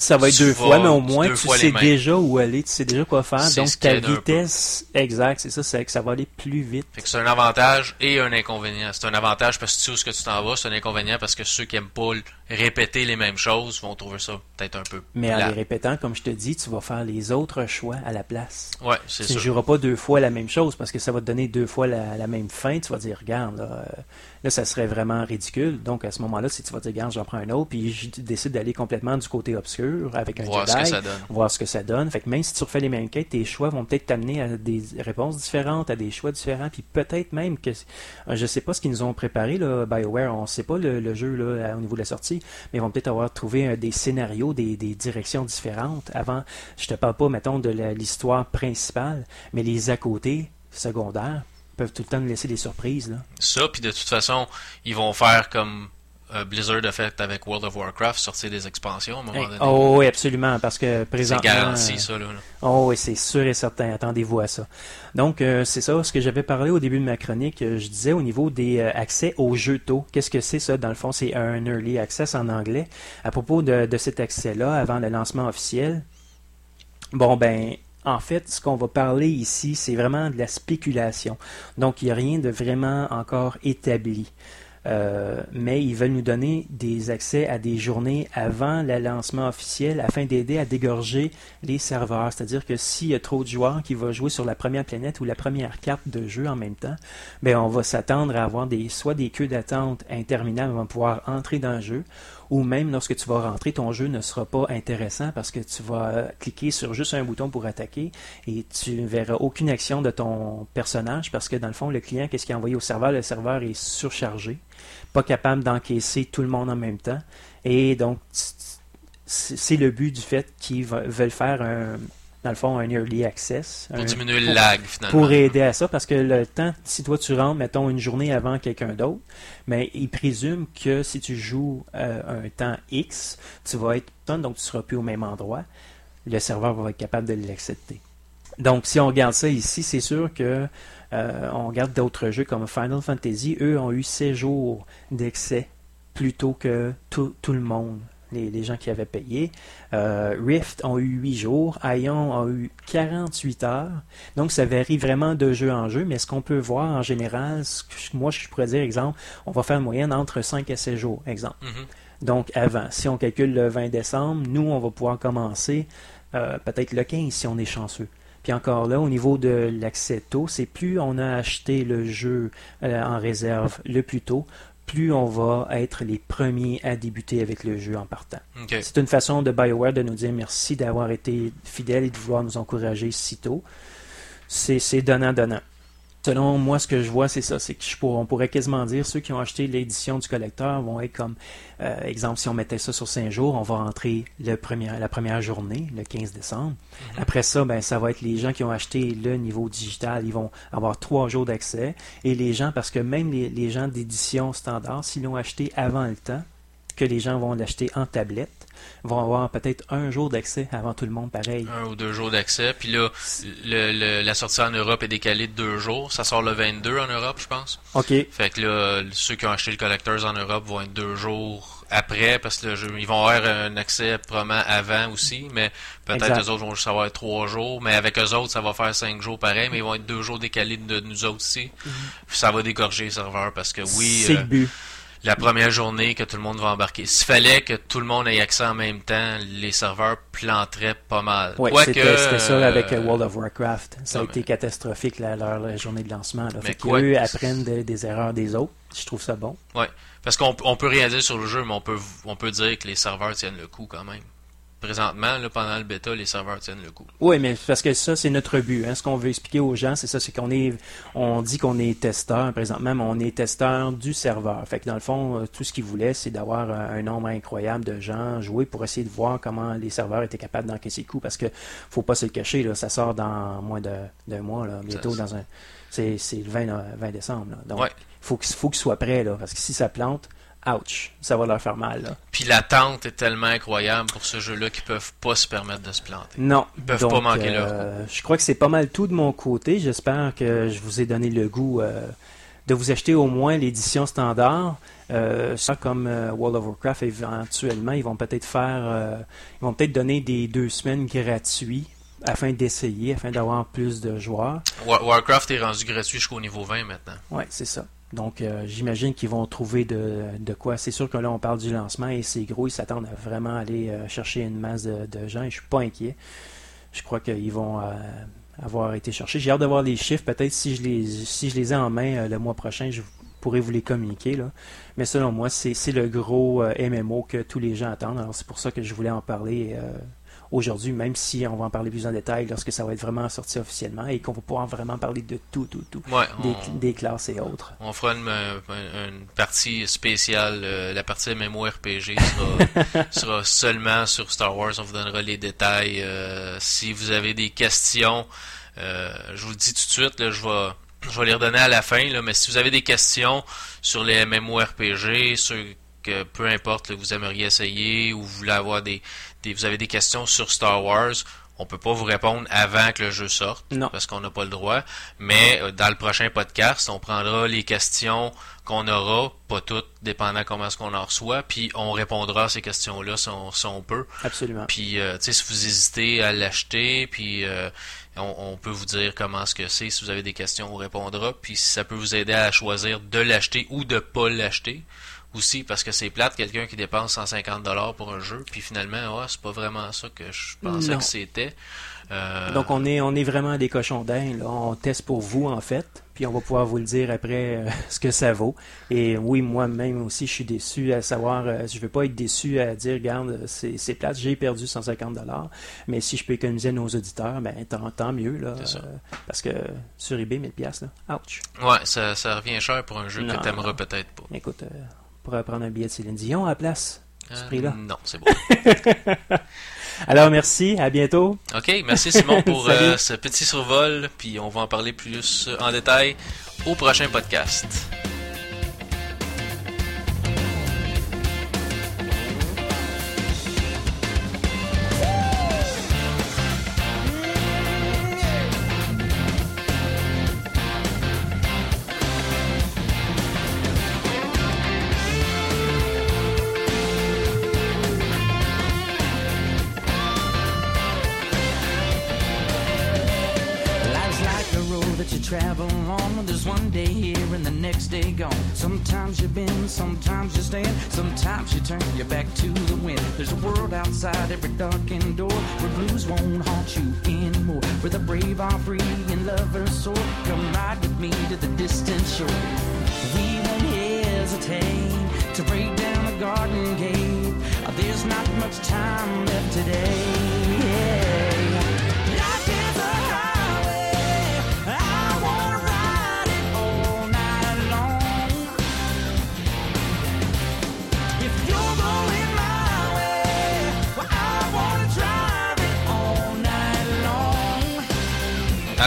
Ça va être tu deux fois, mais au moins tu sais déjà où aller, tu sais déjà quoi faire. Donc ce ta vitesse, exact, c'est ça, c'est que ça va aller plus vite. Fait que c'est un avantage et un inconvénient. C'est un avantage parce que tu sais où est-ce que tu t'en vas, c'est un inconvénient parce que ceux qui aiment pas répéter les mêmes choses vont trouver ça peut-être un peu Mais en les répétant, comme je te dis, tu vas faire les autres choix à la place. Ouais, c'est Tu ne ça. joueras pas deux fois la même chose parce que ça va te donner deux fois la, la même fin. Tu vas dire, regarde, là, euh, là, ça serait vraiment ridicule. Donc, à ce moment-là, si tu vas dire, regarde, j'en prends un autre, puis je décide d'aller complètement du côté obscur avec un Voir ce Jedi, que ça donne. voir ce que ça donne. Fait que même si tu refais les mêmes quêtes, tes choix vont peut-être t'amener à des réponses différentes, à des choix différents, puis peut-être même que, euh, je sais pas ce qu'ils nous ont préparé, là, BioWare, on sait pas le, le jeu, là, au niveau de la sortie, mais ils vont peut-être avoir trouvé euh, des scénarios, des, des directions différentes. Avant, je te parle pas, mettons, de la- l'histoire principale, mais les à côté, secondaires, peuvent tout le temps nous laisser des surprises, là. Ça, puis de toute façon, ils vont faire comme euh, Blizzard a fait avec World of Warcraft, sortir des expansions à un moment donné. Oh oui, absolument, parce que c'est présentement... garanti, euh, ça, là. là. Oh oui, c'est sûr et certain. Attendez-vous à ça. Donc, euh, c'est ça, ce que j'avais parlé au début de ma chronique. euh, je disais au niveau des euh, accès aux jeux tôt. Qu'est-ce que c'est ça? Dans le fond, c'est un early access en anglais. À propos de, de cet accès-là, avant le lancement officiel, bon, ben, en fait, ce qu'on va parler ici, c'est vraiment de la spéculation. Donc, il n'y a rien de vraiment encore établi. Euh, mais ils veulent nous donner des accès à des journées avant le lancement officiel afin d'aider à dégorger les serveurs. C'est-à-dire que s'il y a trop de joueurs qui vont jouer sur la première planète ou la première carte de jeu en même temps, ben on va s'attendre à avoir des, soit des queues d'attente interminables avant de pouvoir entrer dans le jeu, ou même lorsque tu vas rentrer, ton jeu ne sera pas intéressant parce que tu vas euh, cliquer sur juste un bouton pour attaquer et tu ne verras aucune action de ton personnage parce que dans le fond, le client, qu'est-ce qu'il a envoyé au serveur? Le serveur est surchargé, pas capable d'encaisser tout le monde en même temps. Et donc, c'est le but du fait qu'ils ve- veulent faire un, dans le fond, un early access. Pour un- diminuer le lag, finalement. pour aider à ça, parce que le temps, si toi tu rentres, mettons, une journée avant quelqu'un d'autre, mais il présume que si tu joues euh, un temps X, tu vas être donc tu seras plus au même endroit. Le serveur va être capable de l'accepter. Donc, si on regarde ça ici, c'est sûr que euh, on regarde d'autres jeux comme Final Fantasy, eux ont eu 16 jours d'excès plutôt que tout, tout le monde, les, les gens qui avaient payé. Euh, Rift ont eu 8 jours, Ion a eu 48 heures. Donc, ça varie vraiment de jeu en jeu, mais ce qu'on peut voir en général, ce que je- moi je pourrais dire, exemple, on va faire une moyenne entre 5 et 16 jours, exemple. Mhm. Donc, avant, si on calcule le 20 décembre, nous, on va pouvoir commencer euh, peut-être le 15 si on est chanceux. Puis encore là, au niveau de l'accès tôt, c'est plus on a acheté le jeu euh, en réserve le plus tôt, plus on va être les premiers à débuter avec le jeu en partant. C'est une façon de BioWare de nous dire merci d'avoir été fidèle et de vouloir nous encourager si tôt. C'est c'est donnant-donnant. Selon moi, ce que je vois, c'est ça. C'est que je pour- on pourrait quasiment dire ceux qui ont acheté l'édition du collecteur vont être comme, euh, exemple, si on mettait ça sur 5 jours, on va rentrer le premier, la première journée, le 15 décembre. Après ça, ben, ça va être les gens qui ont acheté le niveau digital. Ils vont avoir trois jours d'accès. Et les gens, parce que même les, les gens d'édition standard, s'ils l'ont acheté avant le temps, que les gens vont l'acheter en tablette, vont avoir peut-être un jour d'accès avant tout le monde pareil. Un ou deux jours d'accès. Puis là, le, le- la sortie en Europe est décalée de deux jours. Ça sort le 22 en Europe, je pense. OK. Fait que là, ceux qui ont acheté le Collectors en Europe vont être deux jours après, parce que le jeu, ils vont avoir un accès probablement avant aussi, mais peut-être eux autres vont juste avoir trois jours, mais avec eux autres, ça va faire cinq jours pareil, mais ils vont être deux jours décalés de nous autres aussi. Puis ça va dégorger les serveurs, parce que oui, c'est euh, le but. La première journée que tout le monde va embarquer. S'il fallait que tout le monde ait accès en même temps, les serveurs planteraient pas mal. Quoique, c'était c'était ça euh, avec euh, World of Warcraft. Ça a été catastrophique la- journée de lancement. Là. Mais Fait qu'eux apprennent de- des erreurs des autres. Je trouve ça bon. Parce qu'on on peut rien dire sur le jeu, mais on peut, on peut dire que les serveurs tiennent le coup quand même. Présentement, là, pendant le bêta, les serveurs tiennent le coup. Oui, mais parce que ça, c'est notre but. Hein. Ce qu'on veut expliquer aux gens, c'est ça, c'est qu'on est, on dit qu'on est testeur présentement, mais on est testeur du serveur. Fait que dans le fond, euh, tout ce qu'ils voulaient, c'est d'avoir un, un nombre incroyable de gens jouer pour essayer de voir comment les serveurs étaient capables d'encaisser le coup. Parce que faut pas se le cacher, là, ça sort dans moins de- d'un mois, là, bientôt Ça- dans un, c'est, le 20, no- 20 décembre. Là. Donc, Ouais. faut qu'il faut qu'ils soient prêts, là, parce que si ça plante, ouch, ça va leur faire mal. Là. Puis l'attente est tellement incroyable pour ce jeu-là qu'ils peuvent pas se permettre de se planter. Non. Ils peuvent Donc, pas manquer leur euh, Je crois que c'est pas mal tout de mon côté. J'espère que je vous ai donné le goût euh, de vous acheter au moins l'édition standard. Euh, ça, comme euh, World of Warcraft, éventuellement, ils vont peut-être faire, ils vont peut-être donner des deux semaines gratuits afin d'essayer, afin d'avoir plus de joueurs. War- Warcraft est rendu gratuit jusqu'au niveau 20 maintenant. Ouais, c'est ça. Donc, euh, j'imagine qu'ils vont trouver de, quoi. C'est sûr que là, on parle du lancement et c'est gros. Ils s'attendent à vraiment aller euh, chercher une masse de, gens et je suis pas inquiet. Je crois qu'ils vont euh, avoir été cherchés. J'ai hâte de voir les chiffres. Peut-être si je les si je les ai en main le mois prochain, je pourrais vous les communiquer. Mais selon moi, c'est le gros MMO que tous les gens attendent. Alors, c'est pour ça que je voulais en parler aujourd'hui, même si on va en parler plus en détail lorsque ça va être vraiment sorti officiellement et qu'on va pouvoir vraiment parler de tout, tout, tout. Ouais, Des, on, des classes et autres. on fera une, une- une partie spéciale. euh, la partie MMORPG sera, sera seulement sur Star Wars. On vous donnera les détails. euh, si vous avez des questions, euh, je vous le dis tout de suite, là, je vais je vais les redonner à la fin, là, mais si vous avez des questions sur les MMORPG, sur que peu importe, là, vous aimeriez essayer ou vous voulez avoir des, des vous avez des questions sur Star Wars, on peut pas vous répondre avant que le jeu sorte Non. parce qu'on n'a pas le droit, mais euh, dans le prochain podcast, on prendra les questions qu'on aura, pas toutes, dépendant comment est-ce qu'on en reçoit, puis on répondra à ces questions-là si on, si on peut. Absolument. Puis, euh, tu sais, si vous hésitez à l'acheter, puis euh, on, on peut vous dire comment ce que c'est. Si vous avez des questions, on répondra. Puis, si ça peut vous aider à choisir de l'acheter ou de pas l'acheter aussi, parce que c'est plate, quelqu'un qui dépense 150 dollars pour un jeu, puis finalement, ah, c'est pas vraiment ça que je pensais Non. que c'était. Euh, Donc on est on est vraiment des cochons d'Inde. là. On teste pour vous en fait, puis on va pouvoir vous le dire après euh, ce que ça vaut. Et oui, moi-même aussi, je suis déçu à savoir. euh, je veux pas être déçu à dire, regarde, c'est c'est plate, j'ai perdu 150 dollars, mais si je peux économiser nos auditeurs, ben tant, tant mieux là. Euh, parce que sur eBay 1000 pièces là, ouch. Ouais, ça, ça revient cher pour un jeu Non, que t'aimeras peut-être pas. Écoute, pourrait prendre un billet de Céline Dion à la place. ce Euh, prix-là? non, c'est bon. Alors merci, à bientôt. Ok, merci Simon pour euh, ce petit survol, puis on va en parler plus en détail au prochain podcast. Sometimes you stand, sometimes you turn your back to the wind. There's a world outside every darkened door where blues won't haunt you anymore. Where the brave are free and lovers soar. Come ride with me to the distant shore. We won't hesitate to break down the garden gate. There's not much time left today.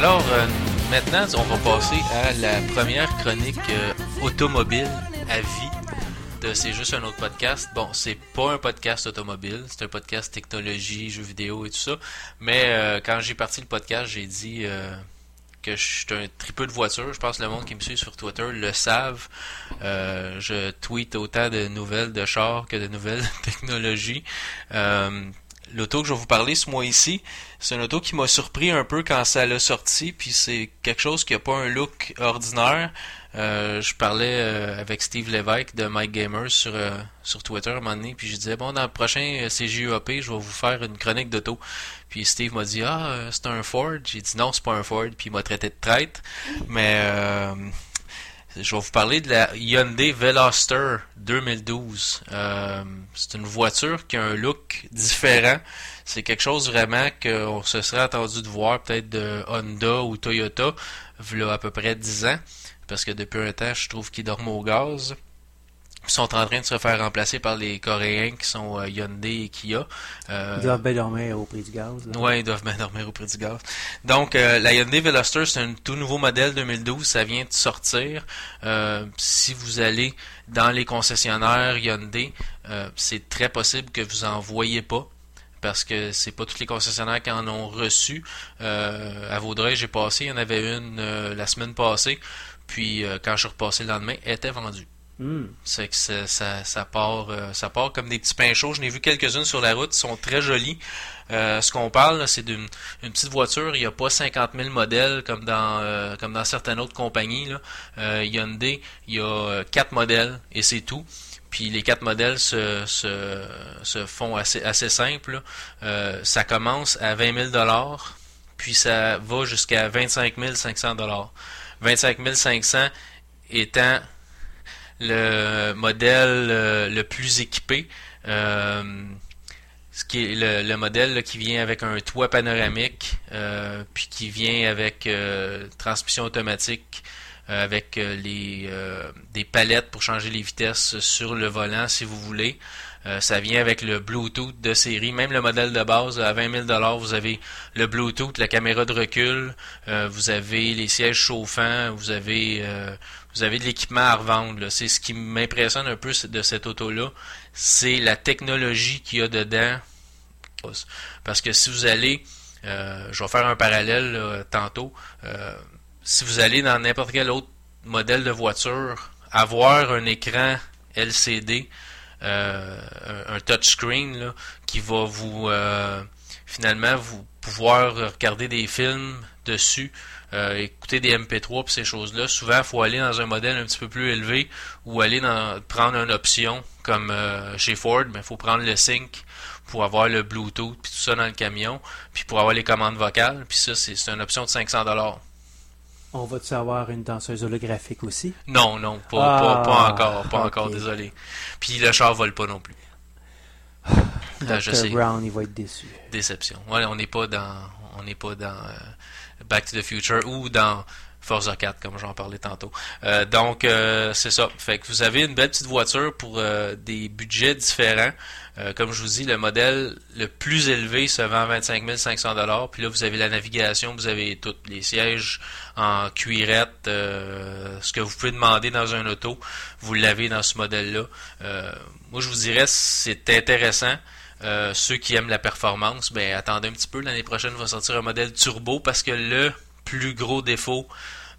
Alors, euh, maintenant, on va passer à la première chronique euh, automobile à vie C'est juste un autre podcast. Bon, c'est pas un podcast automobile, c'est un podcast technologie, jeux vidéo et tout ça. Mais euh, quand j'ai parti le podcast, j'ai dit que je suis un tripeux de voiture. Je pense que le monde qui me suit sur Twitter le savent. Je tweete autant de nouvelles de chars que de nouvelles technologies. L'auto que je vais vous parler ce mois ici, c'est une auto qui m'a surpris un peu quand ça l'a sorti, puis c'est quelque chose qui a pas un look ordinaire. Euh, je parlais euh, avec Steve Lévesque de Mike Gamer sur, euh, sur Twitter un moment donné, puis je disais, bon, dans le prochain euh, CJUAP, je vais vous faire une chronique d'auto. Puis Steve m'a dit, ah, c'est un Ford. J'ai dit, non, c'est pas un Ford, puis il m'a traité de traître. Mais je vais vous parler de la Hyundai Veloster 2012. Euh, c'est une voiture qui a un look différent. C'est quelque chose vraiment qu'on se serait attendu de voir peut-être de Honda ou Toyota, il à peu près 10 ans. Parce que depuis un temps, je trouve qu'ils dorment au gaz. Ils sont en train de se faire remplacer par les Coréens qui sont euh, Hyundai et Kia. Euh, Ils doivent bien dormir au prix du gaz. là. Ouais, ils doivent bien dormir au prix du gaz. Donc, euh, la Hyundai Veloster, c'est un tout nouveau modèle 2012. Ça vient de sortir. Euh, si vous allez dans les concessionnaires Hyundai, c'est très possible que vous en voyez pas. Parce que c'est pas tous les concessionnaires qui en ont reçu. À Vaudreuil, j'ai passé, il y en avait une la semaine passée. Puis quand je suis repassé le lendemain, elle était vendue. Hmm. C'est que euh, ça part comme des petits pains chauds. Je n'ai vu quelques-unes sur la route, ils sont très jolies. Euh, ce qu'on parle, c'est d'une une petite voiture. Il n'y a pas 50 000 modèles comme dans, euh, comme dans certaines autres compagnies. Là. Hyundai, il y a quatre modèles et c'est tout. Puis les quatre modèles se, font assez, simples. ça commence à 20 000 puis ça va jusqu'à 25 500 25 500 étant le modèle euh, le plus équipé. Euh, ce qui est le, le modèle qui vient avec un toit panoramique, euh, puis qui vient avec transmission automatique, avec les des palettes pour changer les vitesses sur le volant si vous voulez. Ça vient avec le Bluetooth de série, même le modèle de base à 20 000 vous avez le Bluetooth, la caméra de recul, vous avez les sièges chauffants, vous avez vous avez de l'équipement à revendre. C'est ce qui m'impressionne un peu de cette auto-là, c'est la technologie qu'il y a dedans. Parce que si vous allez, euh, je vais faire un parallèle tantôt, euh, si vous allez dans n'importe quel autre modèle de voiture, avoir un écran LCD, euh, un, touchscreen qui va vous finalement vous pouvoir regarder des films dessus, euh, écouter des MP3 puis ces choses-là. Souvent, il faut aller dans un modèle un petit peu plus élevé ou aller dans, prendre une option comme euh, chez Ford, mais il faut prendre le Sync pour avoir le Bluetooth puis tout ça dans le camion, puis pour avoir les commandes vocales, puis ça c'est une option de 500 dollars. On va-tu avoir une danseuse holographique aussi? Non, non, pas, pas, pas Ah, encore, pas encore, désolé. Puis le char vole pas non plus. Euh, je Dr. sais. Brown, il va être déçu. déception. Ouais, on n'est pas dans on n'est pas dans euh, Back to the Future ou dans Forza 4 comme j'en parlais tantôt. Euh, donc euh, c'est ça. Vous avez une belle petite voiture pour euh, des budgets différents. Comme je vous dis, le modèle le plus élevé se vend à 25 500 dollars. Puis là, vous avez la navigation, vous avez tous les sièges en cuirette, ce que vous pouvez demander dans un auto, vous l'avez dans ce modèle-là. Moi, je vous dirais, c'est intéressant. Euh, ceux qui aiment la performance, ben attendez un petit peu. L'année prochaine va sortir un modèle turbo parce que le plus gros défaut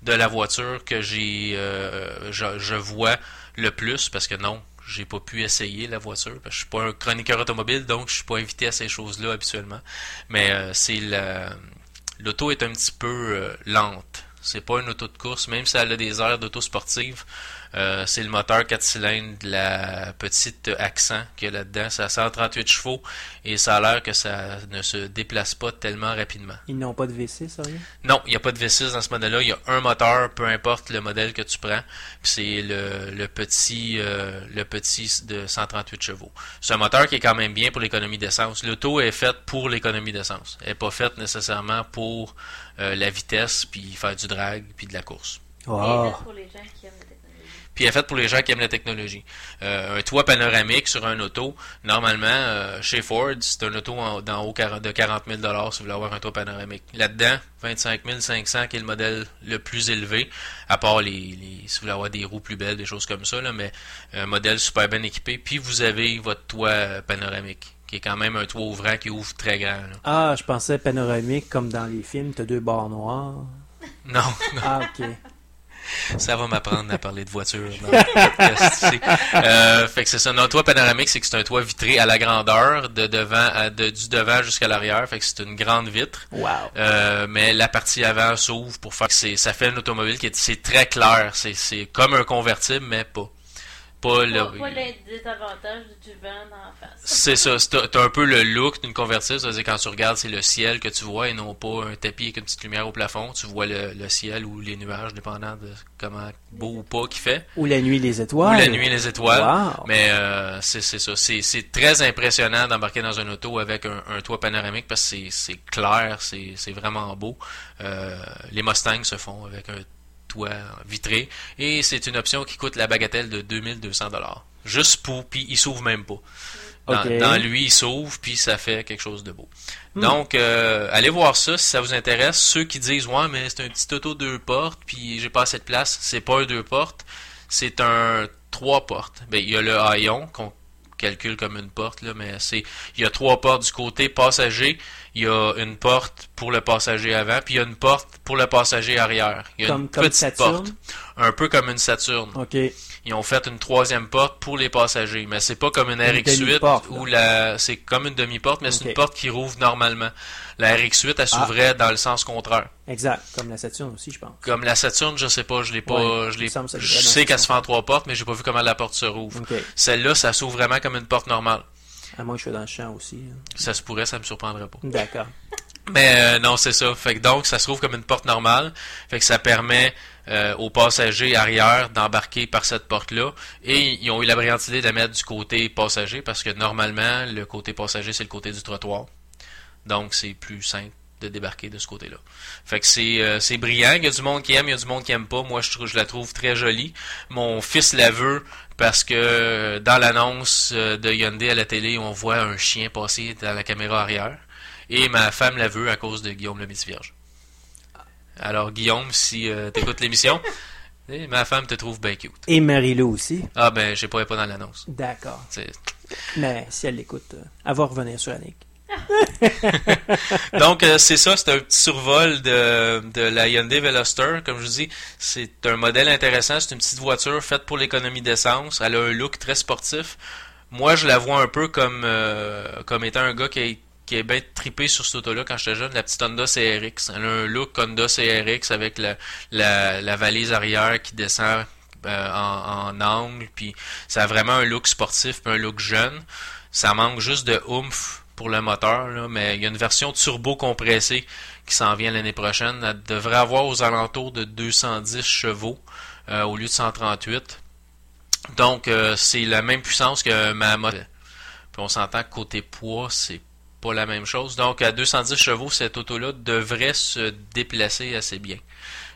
de la voiture que j'ai, euh, je, vois le plus, parce que non, j'ai pas pu essayer la voiture, parce que je suis pas un chroniqueur automobile, donc je suis pas invité à ces choses-là habituellement. Mais euh, c'est la, l'auto est un petit peu lente. C'est pas une auto de course, même si elle a des airs d'auto sportive. Euh, c'est le moteur 4 cylindres de la petite accent qu'il y a là-dedans. C'est à 138 chevaux et ça a l'air que ça ne se déplace pas tellement rapidement. Ils n'ont pas de V6, rien? Non, il n'y a pas de V6 dans ce modèle-là. Il y a un moteur, peu importe le modèle que tu prends. Puis c'est le, le petit euh, le petit de 138 chevaux. C'est un moteur qui est quand même bien pour l'économie d'essence. L'auto est faite pour l'économie d'essence. Elle n'est pas faite nécessairement pour euh, la vitesse, puis faire du drag, puis de la course. Et Wow. là, pour les gens qui aiment la technologie. Puis elle est faite pour les gens qui aiment la technologie. Euh, un toit panoramique sur un auto, normalement, euh, chez Ford, c'est un auto en, haut de 40 000 si vous voulez avoir un toit panoramique. Là-dedans, 25 500 qui est le modèle le plus élevé, à part les, les si vous voulez avoir des roues plus belles, des choses comme ça, là, mais un modèle super bien équipé. Puis vous avez votre toit panoramique, qui est quand même un toit ouvrant qui ouvre très grand. là. Ah, je pensais panoramique comme dans les films, t'as deux barres noires. Non, Ah, ok. Ça va m'apprendre à parler de voiture dans le podcast ici. Euh, fait que c'est ça. Toit panoramique, c'est que c'est un toit vitré à la grandeur, de devant, à- de, du devant jusqu'à l'arrière. Fait que c'est une grande vitre. Wow. Euh, mais la partie avant s'ouvre pour faire que c'est, ça fait une automobile qui est, c'est très clair. C'est, c'est comme un convertible, mais pas. Pas le, Pas, pas les désavantages du vent dans la face. c'est ça, c'est- t'as, un peu le look d'une convertible, c'est-à-dire quand tu regardes, c'est le ciel que tu vois et non pas un tapis avec une petite lumière au plafond. Tu vois le, le ciel ou les nuages, dépendant de comment beau ou pas qu'il fait. Ou la nuit, les étoiles. Ou la nuit, les étoiles. Wow. Mais euh, c'est, c'est ça. C'est, c'est très impressionnant d'embarquer dans un auto avec un, un toit panoramique parce que c'est, c'est clair, c'est, c'est vraiment beau. Euh, les Mustangs se font avec un toit vitré et c'est une option qui coûte la bagatelle de 2200 dollars. Juste pour, puis il s'ouvre même pas. Dans lui, il s'ouvre, puis ça fait quelque chose de beau. Hmm. Donc, euh, allez voir ça si ça vous intéresse. Ceux qui disent, ouais, mais c'est un petit auto deux portes, puis j'ai pas assez de place, c'est pas un deux portes, c'est un trois portes. Ben, il y a le haillon qu'on calcule comme une porte, là, mais c'est, il y a trois portes du côté passager, il y a une porte pour le passager avant, puis il y a une porte pour le passager arrière. Il y a Comme- une comme petite porte, un peu comme une Saturne. OK. Ils ont fait une troisième porte pour les passagers, mais c'est pas comme une, Une RX-8 demi-porte, là. où la c'est comme une demi-porte, mais c'est une porte qui rouvre normalement. La RX-8 elle s'ouvrait dans le sens contraire. Exact. Comme la Saturne aussi, je pense. Comme la Saturne, je sais pas, je l'ai pas, Ouais, je l'ai, je sais le qu'elle se fait en trois portes, mais j'ai pas vu comment la porte se rouvre. OK. Celle-là, ça s'ouvre vraiment comme une porte normale. À moins que je sois dans le champ aussi. hein. Ça se pourrait, ça me surprendrait pas. D'accord. Mais euh, non, c'est ça. Fait que donc, ça se trouve comme une porte normale. Fait que ça permet euh, aux passagers arrière d'embarquer par cette porte-là. Et ils ont eu la brillante idée de la mettre du côté passager parce que normalement, le côté passager, c'est le côté du trottoir. Donc, c'est plus simple de débarquer de ce côté-là. Fait que c'est euh, c'est brillant. Il y a du monde qui aime, il y a du monde qui aime pas. Moi, je, trouve, je la trouve très jolie. Mon fils la veut parce que euh, dans l'annonce euh, de Hyundai à la télé, on voit un chien passer dans la caméra arrière. Et ma femme la veut à cause de Guillaume le Métis-Vierge. Alors, Guillaume, si tu t'écoutes l'émission, eh, ma femme te trouve bien cute. Et Marie-Lou aussi. Ah ben, pas, elle est pas dans l'annonce. D'accord. Mais si elle l'écoute, euh, elle va revenir sur Annick. Donc, euh, c'est ça, c'est un petit survol de, de la Hyundai Veloster. Comme je vous dis, c'est un modèle intéressant. C'est une petite voiture faite pour l'économie d'essence. Elle a un look très sportif. Moi, je la vois un peu comme, euh, comme étant un gars qui est, qui est bien trippé sur cette auto-là quand j'étais jeune, la petite Honda CRX. Elle a un look Honda CRX avec la, la, valise arrière qui descend euh, en, en angle. Puis ça a vraiment un look sportif, puis un look jeune. Ça manque juste de oomph pour le moteur, mais il y a une version turbo compressée qui s'en vient l'année prochaine. Elle devrait avoir aux alentours de 210 chevaux euh, au lieu de 138. Donc euh, c'est la même puissance que ma moto. Puis on s'entend que côté poids, c'est pas la même chose. Donc à 210 chevaux, cette auto-là devrait se déplacer assez bien.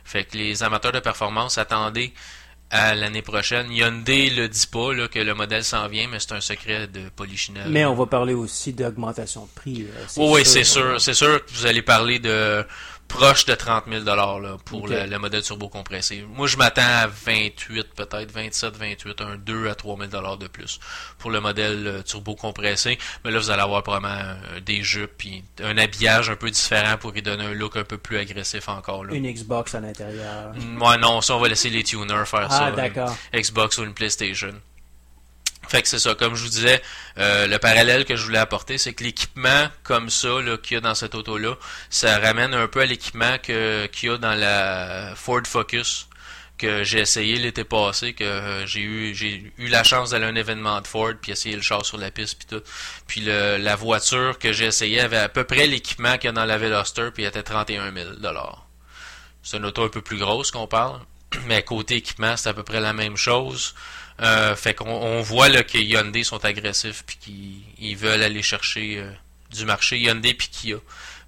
Fait que les amateurs de performance attendez à l'année prochaine. Hyundai le dit pas là, que le modèle s'en vient, mais c'est un secret de Polichinelle. Mais on va parler aussi d'augmentation de prix. euh, Oui, oui, c'est sûr. C'est sûr que vous allez parler de proche de 30 000 là, pour le, le modèle turbo compressé. Moi, je m'attends à 28, peut-être 27, 28, un 2 à 3 000 de plus pour le modèle euh, turbo compressé. Mais là, vous allez avoir probablement euh, des jupes puis un habillage un peu différent pour y donner un look un peu plus agressif encore. Là. Une Xbox à l'intérieur. Ouais, non, ça, on va laisser les tuners faire ça. Ah, euh, d'accord. Xbox ou une PlayStation. Fait que c'est ça, comme je vous disais, euh, le parallèle que je voulais apporter, c'est que l'équipement comme ça qu'il y a dans cette auto-là, ça ramène un peu à l'équipement qu'il y a dans la Ford Focus que j'ai essayé l'été passé, que euh, j'ai eu la chance d'aller à un événement de Ford puis essayer le char sur la piste puis tout. Puis la voiture que j'ai essayé avait à peu près l'équipement qu'il y a dans la Veloster puis elle était 31 000 C'est une auto un peu plus grosse qu'on parle, mais côté équipement c'est à peu près la même chose. Euh, fait qu'on on voit là, que Hyundai sont agressifs puis qu'ils ils veulent aller chercher euh, du marché. Hyundai puis Kia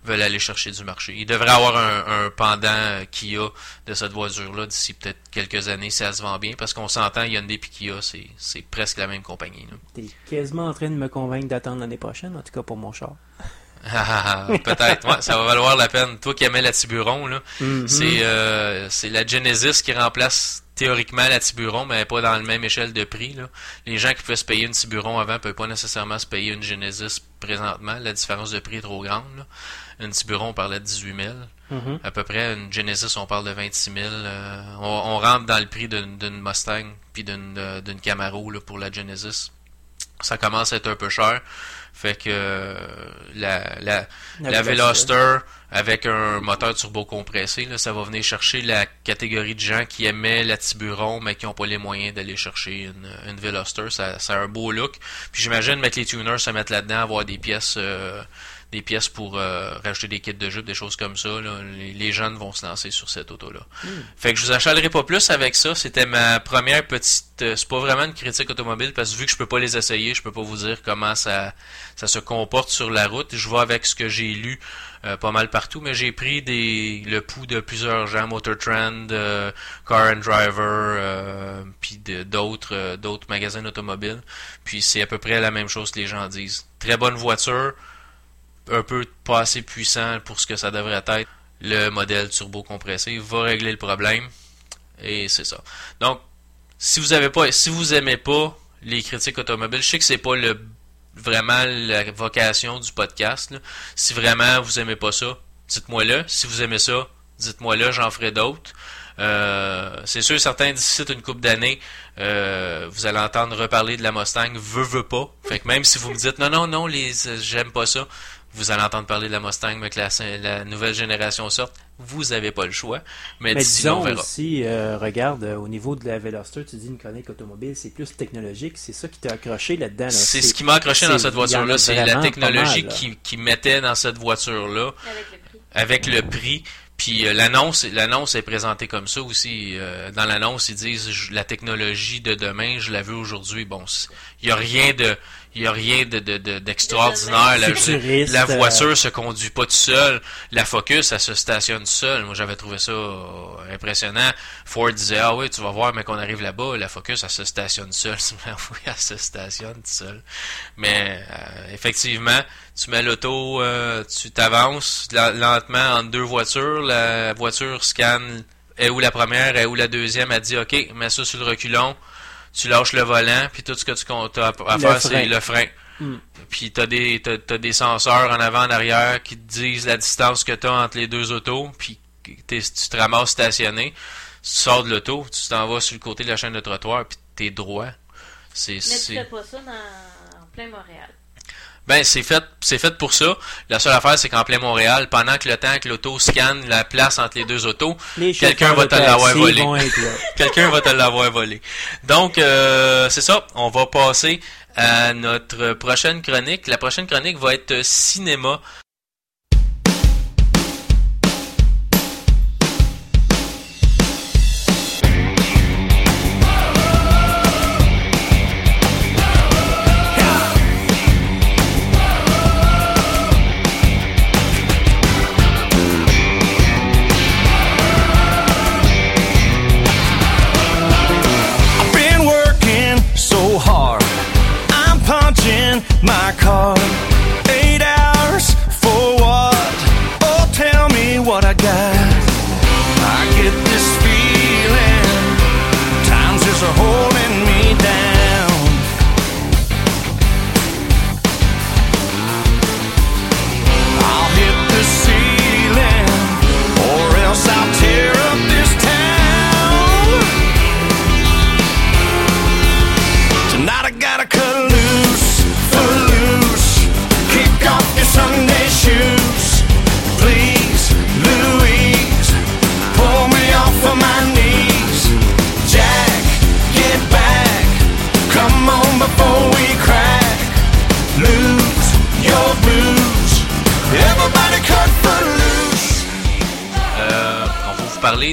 veulent aller chercher du marché. Ils devraient avoir un, un pendant euh, Kia de cette voiture-là d'ici peut-être quelques années si elle se vend bien parce qu'on s'entend Hyundai puis Kia, c'est, c'est presque la même compagnie. T'es quasiment en train de me convaincre d'attendre l'année prochaine, en tout cas pour mon char. Ah, peut-être, ouais, ça va valoir la peine. Toi qui aimais la Tiburon, là, Mhm. c'est euh, c'est la Genesis qui remplace théoriquement la Tiburon, mais pas dans la même échelle de prix. Là. Les gens qui pouvaient se payer une Tiburon avant ne peuvent pas nécessairement se payer une Genesis présentement. La différence de prix est trop grande. là. Une Tiburon, on parlait de 18 000. Mhm. À peu près, une Genesis, on parle de 26 000. Euh, on, on rentre dans le prix d'une Mustang puis d'une d'une Camaro là, pour la Genesis. Ça commence à être un peu cher. Fait que euh, la, la, la Veloster avec un moteur turbo compressé, là, ça va venir chercher la catégorie de gens qui aimaient la Tiburon mais qui n'ont pas les moyens d'aller chercher une, une Veloster. Ça, ça a un beau look. Puis j'imagine mettre les tuners se mettre là-dedans, avoir des pièces euh, des pièces pour euh, rajouter des kits de jupe, des choses comme ça. là. Les, les jeunes vont se lancer sur cette auto-là. Fait que je vous achalerai pas plus avec ça. C'était ma première petite. euh, c'est pas vraiment une critique automobile parce que vu que je peux pas les essayer, je peux pas vous dire comment ça ça se comporte sur la route. Je vais avec ce que j'ai lu euh, pas mal partout, mais j'ai pris des le pouls de plusieurs gens, Motor Trend, euh, Car and Driver, euh, puis d'autres d'autres magasins automobiles. Puis c'est à peu près la même chose que les gens disent. Très bonne voiture, un peu pas assez puissant pour ce que ça devrait être. Le modèle turbo compressé va régler le problème. Et c'est ça. Donc, si vous avez pas, si vous aimez pas les critiques automobiles, je sais que c'est pas le vraiment la vocation du podcast. Si vraiment vous aimez pas ça, dites-moi le. Si vous aimez ça, dites-moi le, j'en ferai d'autres. Euh, c'est sûr, certains d'ici une couple d'années, euh, vous allez entendre reparler de la Mustang, veut, veut pas. Fait que même si vous me dites non, non, non, les, j'aime pas ça, vous allez entendre parler de la Mustang, mais que la, la nouvelle génération sorte, vous avez pas le choix. Mais, Mais on disons verra. aussi, euh, regarde, euh, au niveau de la Veloster, tu dis une chronique automobile, c'est plus technologique, c'est ça qui t'a accroché là-dedans. là. C'est ce qui m'a accroché dans cette voiture-là, c'est la technologie qui, qui mettait dans cette voiture-là. Avec le prix. avec le prix. Puis euh, l'annonce, l'annonce est présentée comme ça aussi. Euh, dans l'annonce, ils disent la technologie de demain, je la veux aujourd'hui. Bon, il y a rien de, il y a rien de, de- de- d'extraordinaire. La, la euh, voiture se conduit pas tout seul. La Focus, elle se stationne seule. Moi, j'avais trouvé ça euh, impressionnant. Ford disait ah oui, tu vas voir, mais qu'on arrive là-bas, la Focus, elle se stationne seule. oui, elle se stationne toute seule. Mais euh, effectivement, tu mets l'auto, euh, tu t'avances lentement entre deux voitures, la voiture scanne est où la première, est où la deuxième, elle dit OK, mets ça sur le reculon, tu lâches le volant, puis tout ce que tu comptes à, faire, c'est le frein. Hmm. Puis t'as des t'as, t'as des senseurs en avant, en arrière qui te disent la distance que t'as entre les deux autos, puis tu te ramasses stationné, tu sors de l'auto, tu t'en vas sur le côté de la chaîne de trottoir, puis t'es droit. C'est, Mais tu c'est... fais pas ça dans, en plein Montréal. Ben, c'est fait, c'est fait pour ça. La seule affaire, c'est qu'en plein Montréal, pendant que le temps que l'auto scanne la place entre les deux autos, quelqu'un va te l'avoir volé. quelqu'un va te l'avoir volé. Donc, euh, c'est ça. On va passer à notre prochaine chronique. La prochaine chronique va être cinéma.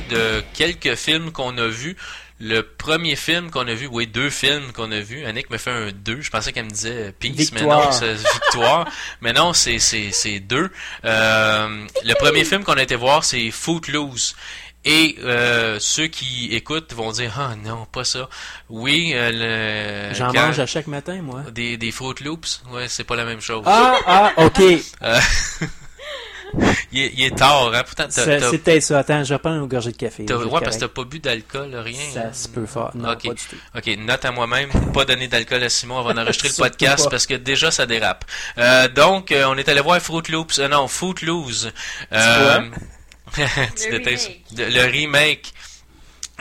Parler de quelques films qu'on a vus. Le premier film qu'on a vu, oui, deux films qu'on a vus. Annick me fait un 2. Je pensais qu'elle me disait Peace, mais Victoire. non, c'est Victoire. mais non, c'est, c'est, c'est deux. Euh, le premier film qu'on a été voir, c'est Footloose. Et euh, ceux qui écoutent vont dire Ah non, pas ça. Oui, euh, le, J'en quand- mange à chaque matin, moi. des, des Fruit Loops, ouais, c'est pas la même chose. Ah, ah, ok. Il, est, il est tard, hein? Pourtant, t'as, C'est t'as- c'est peut-être ça. Attends, je vais prendre une gorgée de café. t'as- ouais, parce que t'as pas bu d'alcool, rien. Ça se peut faire. Non, Ok. pas du tout. Ok, note à moi-même, pas donner d'alcool à Simon avant d'enregistrer le podcast pas. parce que déjà ça dérape. Euh, donc, euh, on est allé voir Fruit Loops, euh, non, Footloose. Euh, tu Le remake. le, remake.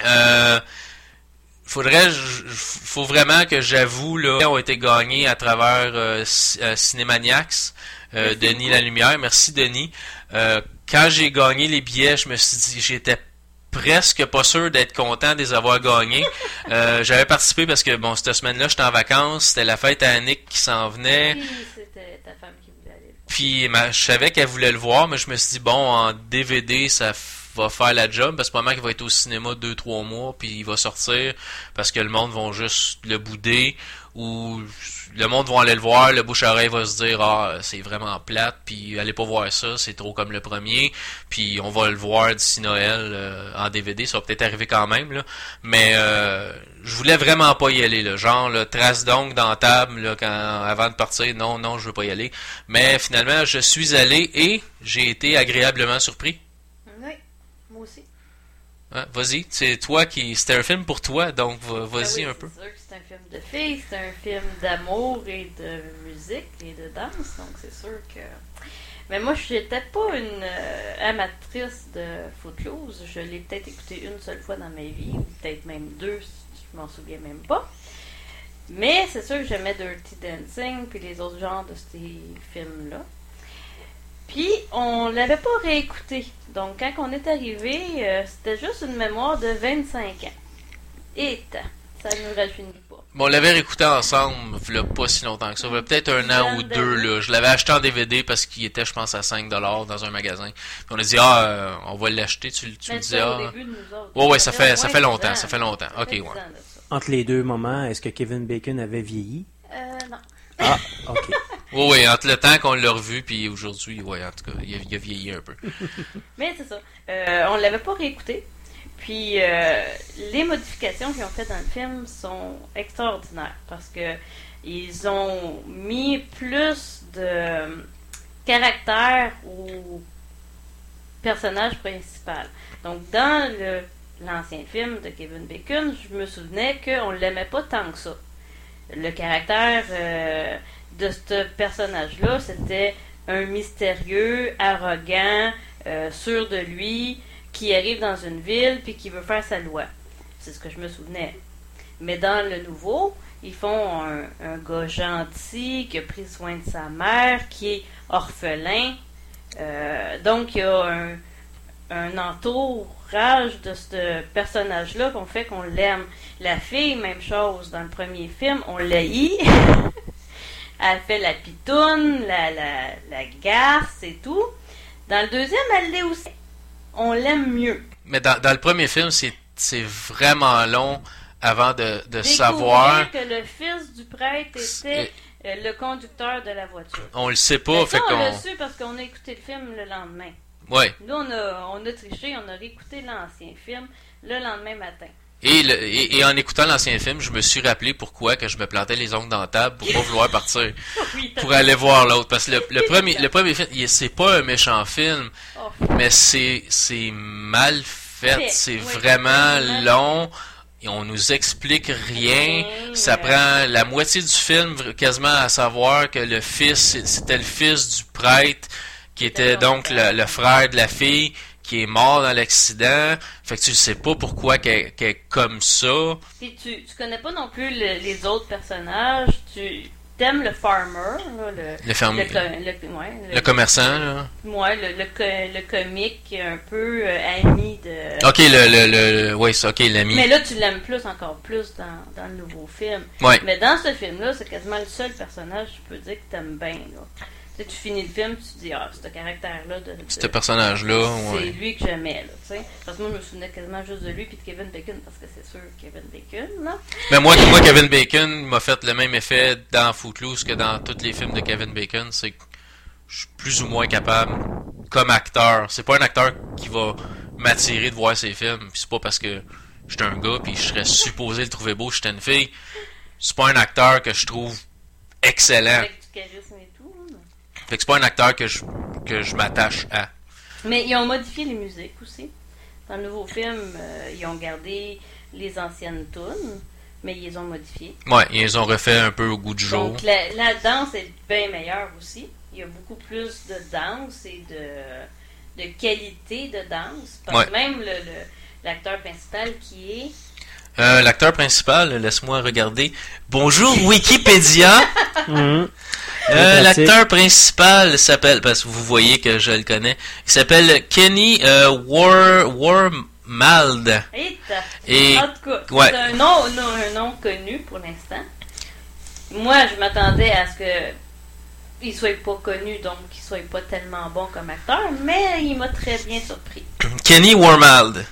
Euh, faudrait, faut vraiment que j'avoue là, ont été gagnés à travers euh, C- euh, Cinémaniacs, euh, Denis La Lumière. Merci Denis. Euh, quand j'ai gagné les billets, je me suis dit, j'étais presque pas sûr d'être content de les avoir gagnés. Euh, J'avais participé parce que bon, cette semaine-là, j'étais en vacances, c'était la fête à Annick qui s'en venait. Puis c'était ta femme qui voulait aller. Puis ma- je savais qu'elle voulait le voir, mais je me suis dit, bon, en DVD, ça va faire la job. Parce que probablement qu'il va être au cinéma 2-3 mois, puis il va sortir parce que le monde va juste le bouder. Ou le monde va aller le voir, le bouche-oreille va se dire, ah, c'est vraiment plate, puis allez pas voir ça, c'est trop comme le premier. Puis on va le voir d'ici Noël euh, en DVD, ça va peut-être arriver quand même, là. Mais euh, je voulais vraiment pas y aller, là. Genre, le trace donc dans la table, là, quand, avant de partir, non, non, je veux pas y aller. Mais finalement, je suis allé et j'ai été agréablement surpris. Oui, moi aussi. Hein, Vas-y, c'est toi qui. C'était un film pour toi, donc vas-y Ah oui, un peu. Sûr que un film de filles, c'est un film d'amour et de musique et de danse, donc c'est sûr que. Mais moi, je n'étais pas une euh, amatrice de Footloose. Je l'ai peut-être écouté une seule fois dans ma vie, ou peut-être même deux, si je m'en souviens même pas. Mais c'est sûr que j'aimais Dirty Dancing puis les autres genres de ces films-là. Puis, on l'avait pas réécouté. Donc, quand on est arrivé, euh, c'était juste une mémoire de 25 ans. Et ça nous rajeunit. Bon, on l'avait réécouté ensemble, il pas si longtemps que ça. Peut-être un an ou deux, là. Je l'avais acheté en DVD parce qu'il était, je pense, à 5$ dans un magasin. Puis on a dit, ah, euh, on va l'acheter, tu, tu me au ah. début de nous autres. Ouais, ouais, ça fait- ça fait 10 longtemps, ans. ça fait longtemps. Ça Ok, fait 10 ouais. ans. Entre les deux moments, est-ce que Kevin Bacon avait vieilli? Euh, non. Ah, ok. Oui, oui, entre le temps qu'on l'a revu puis aujourd'hui, ouais, en tout cas, il a, il a vieilli un peu. Mais c'est ça. Euh, on l'avait pas réécouté. Puis euh, les modifications qu'ils ont faites dans le film sont extraordinaires parce que ils ont mis plus de caractère au personnage principal. Donc dans le l'ancien film de Kevin Bacon, je me souvenais qu'on l'aimait pas tant que ça. Le caractère euh, de ce personnage-là, c'était un mystérieux, arrogant, euh, sûr de lui, qui arrive dans une ville puis qui veut faire sa loi. C'est ce que je me souvenais. Mais dans le nouveau, ils font un, gars gentil qui a pris soin de sa mère, qui est orphelin. Euh, donc, il y a un, un entourage de ce personnage-là qu'on fait qu'on l'aime. La fille, même chose dans le premier film, on l'haït. elle fait la pitoune, la, la, la garce et tout. Dans le deuxième, elle l'est aussi. On l'aime mieux. Mais dans, dans le premier film, c'est vraiment long avant de, de savoir. que le fils du prêtre était euh, le conducteur de la voiture. On le sait pas, Mais fait ça, on qu'on. l'a su parce qu'on a écouté le film le lendemain. Ouais. Nous, on a, on a triché, on a réécouté l'ancien film le lendemain matin. Et, le- et, et en écoutant l'ancien film, je me suis rappelé pourquoi que je me plantais les ongles dans la table pour pas vouloir partir. Oui, Pour aller voir l'autre. Parce que le, le premier, le premier film, il- c'est pas un méchant film, Oh, mais c'est, c'est mal fait. C'est oui, vraiment long. Et on nous explique rien. Ça prend la moitié du film quasiment à savoir que le fils, c'était le fils du prêtre qui était donc le frère de la fille qui est mort dans l'accident. Fait que tu sais pas pourquoi qu'elle qu'elle est comme ça. Puis tu, tu connais pas non plus le- les autres personnages. Tu t'aimes le farmer, là, le, Le, fermi- le, le- ouais, le- commerçant, là. ouais, le, le, co- le comique un peu euh, ami de. Ok, le, le, ouais, ok, l'ami. Mais là, tu l'aimes plus, encore plus dans, dans le nouveau film. Ouais. Mais dans ce film-là, c'est quasiment le seul personnage, je peux dire, que t'aimes bien. Là. Tu, sais, tu finis le film, tu te dis, ah, ce caractère-là de. de- Ce personnage-là, C'est ouais. lui que j'aimais, là, tu sais. Parce que moi, je me souvenais quasiment juste de lui puis de Kevin Bacon, parce que c'est sûr, Kevin Bacon, là. Mais moi, moi, Kevin Bacon m'a fait le même effet dans Footloose que dans tous les films de Kevin Bacon. C'est que je suis plus ou moins capable, comme acteur. C'est pas un acteur qui va m'attirer de voir ses films. Puis c'est pas parce que j'étais un gars puis je serais supposé le trouver beau, j'étais une fille. C'est pas un acteur que je trouve excellent. Avec du charisme. Fait que c'est pas un acteur que je que je m'attache à. Mais ils ont modifié les musiques aussi. Dans le nouveau film, euh, ils ont gardé les anciennes tunes, mais ils les ont modifiées. Ouais, ils ont refait un peu au goût du jour. Donc la, la danse est bien meilleure aussi. Il y a beaucoup plus de danse et de, de qualité de danse. Parce que même le- le- l'acteur principal qui est... Euh, L'acteur principal, laisse-moi regarder. Bonjour Wikipédia. Mhm. Euh. L'acteur principal s'appelle, parce que vous voyez que je le connais, il s'appelle Kenny euh, War, Warmald. Et, en tout cas, ouais. c'est un nom, non, un nom connu pour l'instant. Moi, je m'attendais à ce que il soit pas connu, donc qu'il soit pas tellement bon comme acteur, mais il m'a très bien surpris. Kenny Warmald.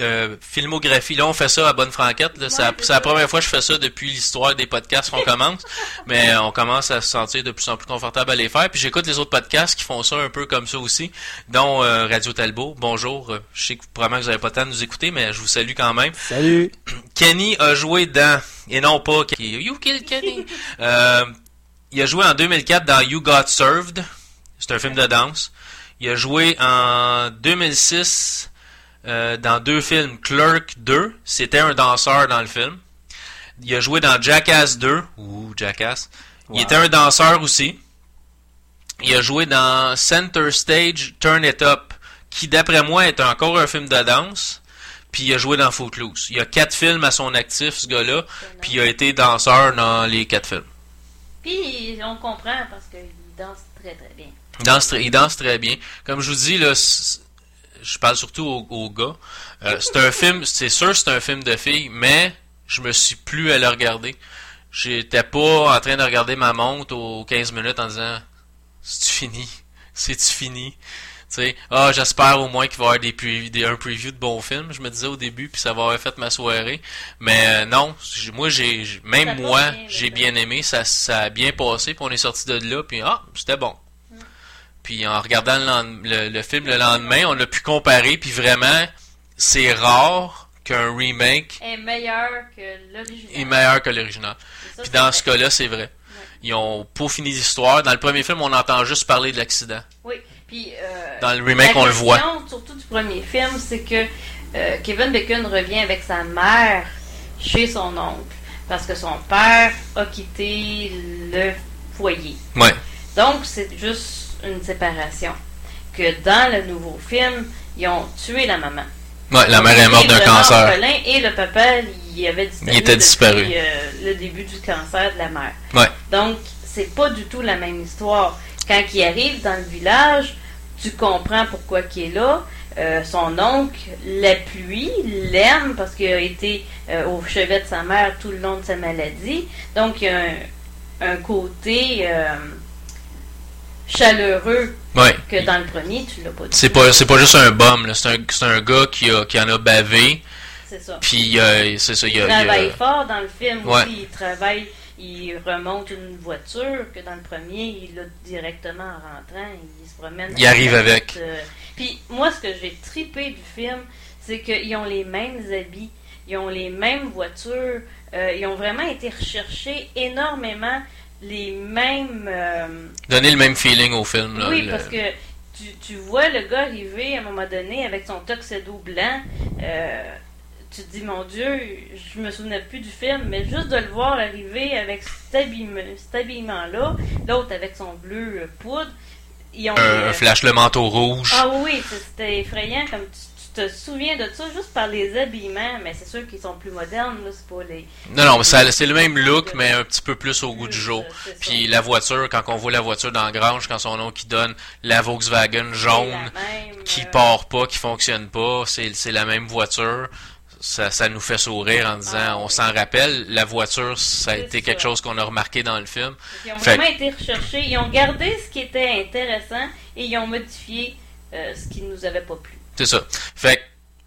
Euh, filmographie, là on fait ça à bonne franquette. c'est la- Ouais, c'est c'est la ça. première fois que je fais ça depuis l'histoire des podcasts qu'on commence. Mais on commence à se sentir de plus en plus confortable à les faire. Puis j'écoute les autres podcasts qui font ça un peu comme ça aussi, dont euh, Radio Talbot. Bonjour, euh, je sais que probablement que vous n'avez pas le temps de nous écouter, mais je vous salue quand même. Salut. Kenny a joué dans, et non pas You Kill Kenny. Euh, il a joué en 2004 dans You Got Served. C'est un film de danse. Il a joué en 2006 euh, dans deux films. Clerk 2, c'était un danseur dans le film. Il a joué dans Jackass 2. Ouh, Jackass. Il était un danseur aussi. Il a joué dans Center Stage Turn It Up, qui d'après moi est encore un film de danse. Puis il a joué dans Footloose. Il a quatre films à son actif, ce gars-là. Puis il a été danseur dans les quatre films. Puis on comprend parce qu'il danse très très bien. Il danse, très- il danse très bien. Comme je vous dis, là, je parle surtout aux, aux gars. Euh, c'est un film, c'est sûr c'est un film de filles, mais je me suis plus à le regarder. J'étais pas en train de regarder ma montre aux 15 minutes en disant C'est-tu fini? C'est-tu fini? Tu sais, ah, j'espère au moins qu'il va y avoir des, un preview de bons films, je me disais au début, puis ça va avoir fait ma soirée. Mais euh, non, moi, j'ai, même moi, j'ai bien aimé, ça, ça a bien passé, puis on est sorti de là, puis ah, c'était bon. Puis en regardant le, lend- le- le film le lendemain, on a pu comparer, puis vraiment, c'est rare qu'un remake Est meilleur que l'original. est meilleur que l'original. Puis dans ce cas-là, c'est vrai. Ils ont pas fini l'histoire. Dans le premier film, on entend juste parler de l'accident. Oui, puis euh, Dans le remake, on le voit. Surtout du premier film, c'est que euh, Kevin Bacon revient avec sa mère chez son oncle parce que son père a quitté le foyer. Ouais. Donc c'est juste une séparation. Que dans le nouveau film, ils ont tué la maman. Ouais, la mère est morte d'un cancer. et le papa, il avait disparu. Il était depuis, disparu. euh, le début du cancer de la mère. Ouais. Donc, c'est pas du tout la même histoire. Quand il arrive dans le village, tu comprends pourquoi il est là. Euh, son oncle l'appuie, l'aime parce qu'il a été euh, au chevet de sa mère tout le long de sa maladie. Donc, il y a un, un côté euh, chaleureux Ouais. que dans le premier, tu l'as pas dit. C'est pas, c'est pas juste un bum. C'est un, c'est un gars qui, a, qui en a bavé. C'est ça. Puis, euh, c'est ça, il a- travaille fort dans le film Ouais. aussi. Il travaille, il remonte une voiture que dans le premier, il l'a directement en rentrant. Il se promène. Il arrive avec. Euh, Puis moi, ce que j'ai tripé du film, c'est qu'ils ont les mêmes habits, ils ont les mêmes voitures, euh, ils ont vraiment été recherchés énormément les mêmes. euh, donner le même feeling au film, là. oui, le- parce que tu, tu vois le gars arriver à un moment donné avec son tuxedo blanc. euh, tu te dis, mon Dieu, je me souvenais plus du film, mais juste de le voir arriver avec cet habillement- cet habillement-là, l'autre avec son bleu poudre, ils ont. un, euh, flash le manteau rouge. ah oui, c'était effrayant. Comme tu te souviens de ça juste par les habillements, mais c'est sûr qu'ils sont plus modernes, là, c'est pas les. Non, non, c'est le même look, mais un petit peu plus au goût du jour. ça. Puis la voiture, quand on voit la voiture dans la grange, quand son nom qui donne la Volkswagen jaune, même, qui euh, part pas, qui fonctionne pas, c'est c'est la même voiture. Ça, ça nous fait sourire en disant, Ah, on s'en rappelle, la voiture, ça a été ça. quelque chose qu'on a remarqué dans le film. Ils ont Fait- vraiment été recherchés. Ils ont gardé ce qui était intéressant et ils ont modifié euh, ce qui nous avait pas plu. C'est ça. Fait que,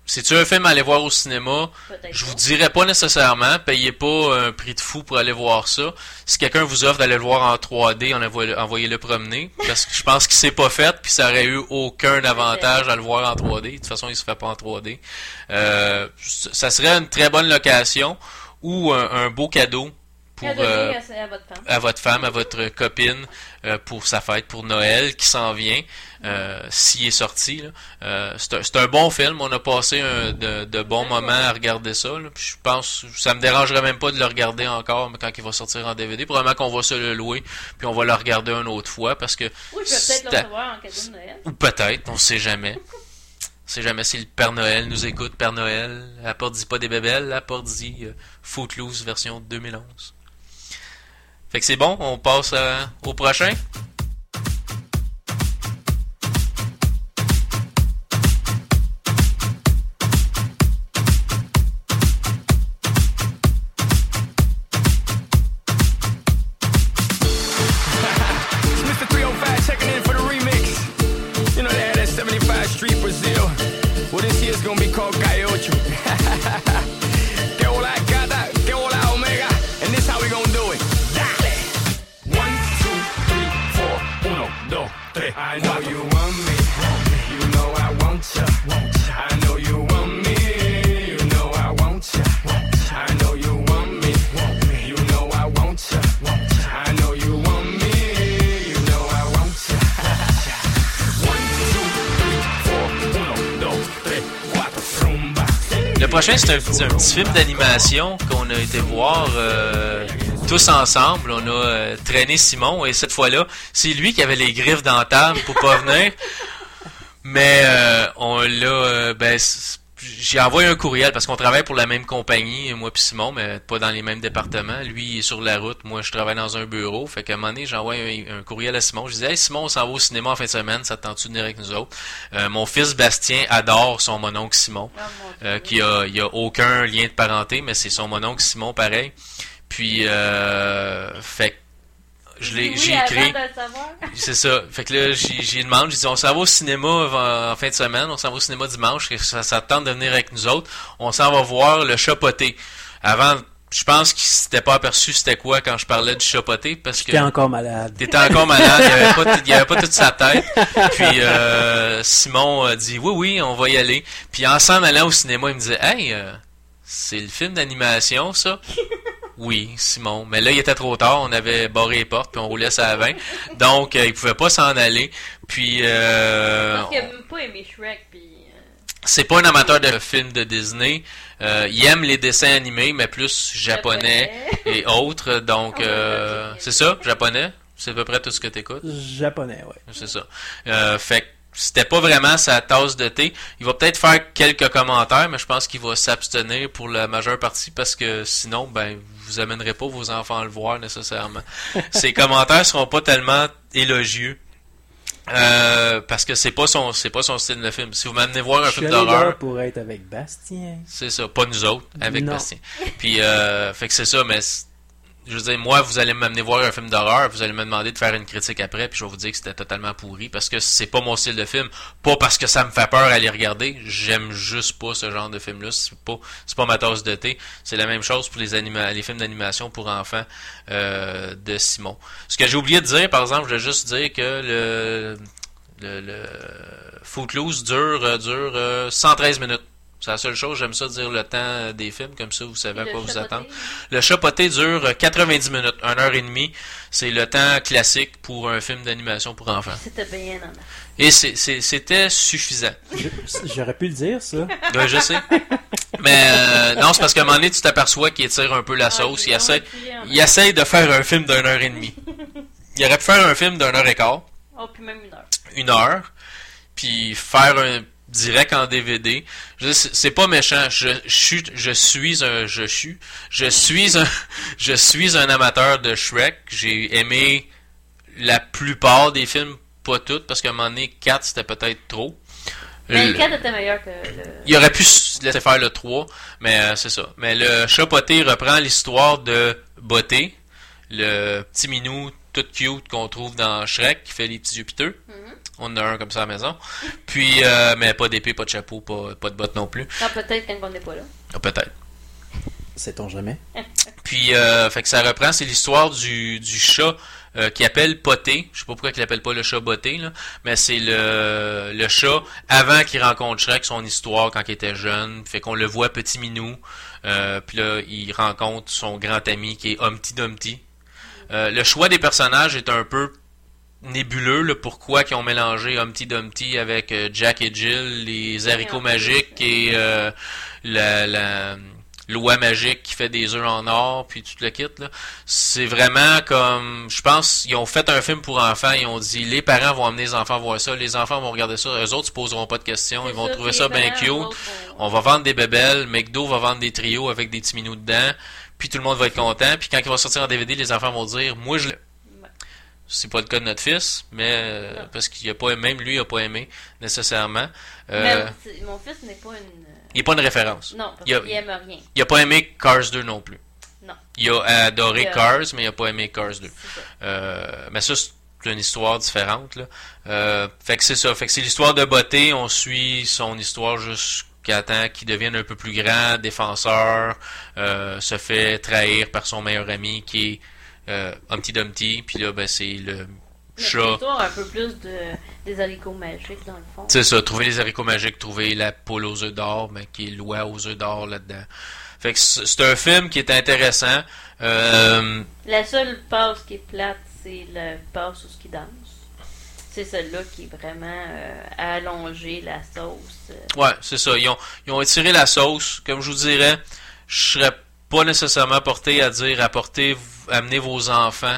c'est-tu un film à aller voir au cinéma? Je vous dirais pas nécessairement, payez pas un prix de fou pour aller voir ça. Si quelqu'un vous offre d'aller le voir en 3D, envoyez-le, envoyez-le promener. Parce que je pense qu'il s'est pas fait, puis ça aurait eu aucun avantage à le voir en 3D. De toute façon, il se fait pas en 3D. Euh, ça serait une très bonne location ou un, un beau cadeau pour À donner euh, à, votre femme. à votre femme, à votre copine euh, pour sa fête, pour Noël qui s'en vient, euh, s'il est sorti. c'est un, bon film. On a passé un, de, de bons moments à regarder ça. là. Puis je pense, ça me dérangerait même pas de le regarder encore, mais quand il va sortir en DVD, probablement qu'on va se le louer, puis on va le regarder une autre fois parce que Oui, je vais peut-être le recevoir en cadeau de Noël. ou peut-être, on sait jamais. On sait jamais si le Père Noël nous écoute, Père Noël. La porte dit pas des bébelles, la porte dit euh, Footloose version 2011. Fait que c'est bon, on passe à- au prochain? Prochain, c'est un, petit- un petit film d'animation qu'on a été voir euh, tous ensemble. On a euh, traîné Simon et cette fois-là, c'est lui qui avait les griffes dans la table pour pas venir. Mais euh, on l'a... ben, j'ai envoyé un courriel parce qu'on travaille pour la même compagnie, moi puis Simon, mais pas dans les mêmes départements. Lui il est sur la route, moi je travaille dans un bureau. Fait qu'à un moment donné, j'envoie un, un courriel à Simon. Je disais, hey Simon, on s'en va au cinéma en fin de semaine, ça te tente-tu de venir avec nous autres? Euh, mon fils Bastien adore son mononcle Simon Oh, mon Dieu. euh, qui a, il a aucun lien de parenté, mais c'est son mononcle Simon pareil. Puis euh, fait que je l'ai, Oui, j'ai écrit. C'est ça. Fait que là, j'ai, j'ai demandé, j'ai dit, on s'en va au cinéma en, fin de semaine, on s'en va au cinéma dimanche, ça, ça te tente de venir avec nous autres. On s'en va voir le chapoté. Avant, je pense qu'il s'était pas aperçu c'était quoi quand je parlais du chapoté, parce que T'es encore malade. T'étais encore malade, il n'y avait, pas, il y avait pas toute sa tête. Puis euh, Simon a dit oui, oui, on va y aller. Puis en s'en allant au cinéma, il me disait Hey, euh, c'est le film d'animation, ça? Oui, Simon. Mais là, il était trop tard, on avait barré les portes, puis on roulait ça à 20. Donc, euh, il pouvait pas s'en aller. Puis, euh, Parce qu'il a même pas aimé Shrek, puis... euh, c'est pas un amateur de films de Disney. Euh, il aime les dessins animés, mais plus japonais et autres. Donc, Oh, euh, c'est ça, japonais? C'est à peu près tout ce que t'écoutes? Japonais, ouais. C'est ça. Euh, fait que c'était pas vraiment sa tasse de thé. Il va peut-être faire quelques commentaires, mais je pense qu'il va s'abstenir pour la majeure partie parce que sinon, ben, vous amènerez pas vos enfants à le voir nécessairement. Ses commentaires seront pas tellement élogieux. Euh, parce que c'est pas son c'est pas son style de film. Si vous m'amenez voir un Je film d'horreur, pour être avec Bastien. c'est ça, pas nous autres, avec Non. Bastien. Puis, euh, fait que c'est ça, mais je veux dire, moi, vous allez m'amener voir un film d'horreur, vous allez me demander de faire une critique après, puis je vais vous dire que c'était totalement pourri, parce que c'est pas mon style de film. Pas parce que ça me fait peur à les regarder, j'aime juste pas ce genre de film-là, c'est pas, pas ma tasse de thé. C'est la même chose pour les, films d'animation pour enfants euh, de Simon. Ce que j'ai oublié de dire, par exemple, je vais juste dire que le, le, le Footloose dure, euh, dure euh, 113 minutes. C'est la seule chose, j'aime ça dire le temps euh, des films, comme ça vous savez à quoi vous attendre. Le chapoté dure euh, 90 minutes, 1 heure et demie. C'est le temps classique pour un film d'animation pour enfants. C'était bien en Et c'était suffisant. J'aurais pu le dire, ça. Ouais, je sais. Mais euh, non, c'est parce qu'à un moment donné, tu t'aperçois qu'il étire un peu la sauce. Il essaie, il essaie de faire un film d'une heure et demie. Il aurait pu faire un film d'une heure et quart, Oh, puis même une heure. une heure, puis faire un direct en DVD. C'est pas méchant. Je, suis, je suis un, je suis, je suis un, je suis un amateur de Shrek. J'ai aimé la plupart des films, pas toutes, parce qu'à un moment donné, 4 c'était peut-être trop. Mais Le- le 4 était meilleur que le... il aurait pu se laisser faire le 3, mais euh, c'est ça. Mais le chapoté reprend l'histoire de Botté, le petit minou tout cute qu'on trouve dans Shrek, qui fait les petits yeux piteux. On en a un comme ça à la maison. Puis, euh, mais pas d'épée, pas de chapeau, pas, pas de bottes non plus. Non, peut-être quand on n'est pas là. Ah, Peut-être. Sait-on jamais? Puis, euh, fait que ça reprend, c'est l'histoire du, du chat euh, qui appelle Poté. Je sais pas pourquoi il appelle pas le chat Botté, là, mais c'est le, le chat avant qu'il rencontre Shrek, son histoire quand il était jeune. Fait qu'on le voit petit minou. Euh, puis là, il rencontre son grand ami qui est Humpty Dumpty. Euh, le choix des personnages est un peu nébuleux, le pourquoi qu'ils ont mélangé Humpty Dumpty avec euh, Jack et Jill, les haricots magiques et euh, la, la l'oie magique qui fait des œufs en or, puis tout le kit. Là. C'est vraiment comme, je pense, ils ont fait un film pour enfants, ils ont dit, les parents vont amener les enfants voir ça, les enfants vont regarder ça, eux autres se poseront pas de questions, ils vont trouver ça bien cute. autres, vont- On va vendre des bébelles, McDo va vendre des trios avec des petits minous dedans, puis tout le monde va être content, puis quand il va sortir en DVD, les enfants vont dire, moi je. C'est pas le cas de notre fils, mais euh, parce qu'il a pas même lui il a pas aimé nécessairement. Euh, si- mon fils n'est pas une. il n'est pas une référence. Non, parce Il a- qu'il aime rien. Il a pas aimé Cars 2 non plus. Non. Il a adoré Il a- Cars, mais il a pas aimé Cars 2. C'est ça. Euh, mais ça, c'est une histoire différente. Là. Fait que c'est ça. Fait que c'est l'histoire de Beauté. On suit son histoire jusqu'à temps qu'il devienne un peu plus grand, défenseur, se fait trahir par son meilleur ami qui est euh, Humpty Dumpty. Puis là, ben, c'est le chat. un peu plus de, des haricots magiques, dans le fond. C'est ça, trouver les haricots magiques, trouver la poule aux œufs d'or, mais qui est l'oie aux œufs d'or là-dedans. Fait que c'est c'est un film qui est intéressant. Euh, La seule passe qui est plate, c'est la passe où ce qui danse. C'est celle-là qui est vraiment euh, allongée, la sauce. euh. Ouais, c'est ça. Ils ont, ils ont étiré la sauce. Comme je vous dirais, je serais pas nécessairement porté à dire apportez, amenez vos enfants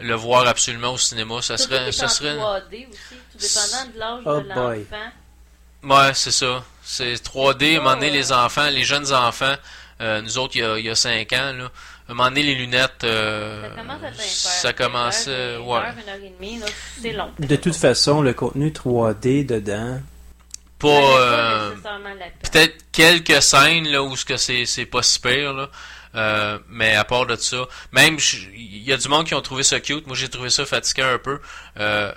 le voir absolument au cinéma. Ça serait, ça en serait. 3D aussi, tout dépendant de l'âge Oh de boy. l'enfant. Ouais, c'est ça. C'est 3D. À un moment donné, les enfants, les jeunes enfants, euh, nous autres, il y a, il y a 5 ans, là. À un moment donné, les lunettes, euh, Ça commence à bien faire. ça commence, Une euh, heure, ouais. Une heure, une heure et demie, là, c'est long. De toute façon, le contenu 3D dedans, Pas, euh, peine. peut-être quelques scènes là où ce que c'est c'est pas si pire là. Euh, mais à part de ça, même il y a du monde qui ont trouvé ça cute. Moi j'ai trouvé ça fatigant un peu. Euh,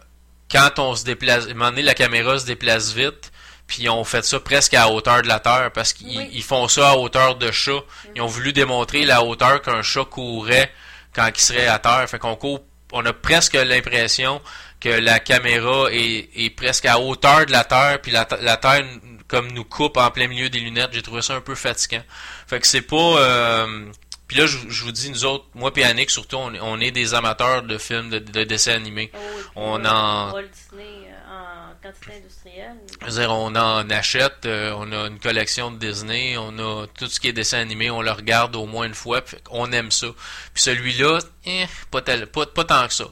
quand on se déplace, à un moment donné la caméra se déplace vite, puis ont fait ça presque à hauteur de la terre parce qu'ils Oui. font ça à hauteur de chat. Ils ont voulu démontrer la hauteur qu'un chat courrait quand il serait à terre. Fait qu'on court, on a presque l'impression que la caméra est, est presque à hauteur de la terre, puis la, la terre comme nous coupe en plein milieu des lunettes. J'ai trouvé ça un peu fatigant. Fait que c'est pas. euh, Puis là, je, je vous dis, nous autres, moi et Annick surtout, on, est- on est des amateurs de films, de, de dessins animés. Oh, puis, on euh, en- Walt Disney euh, en quantité industrielle. Je veux dire, on en achète, euh, on a une collection de Disney, on a tout ce qui est dessin animé, on le regarde au moins une fois, puis on aime ça. Puis celui-là, eh, pas, tel, pas, pas tant que ça.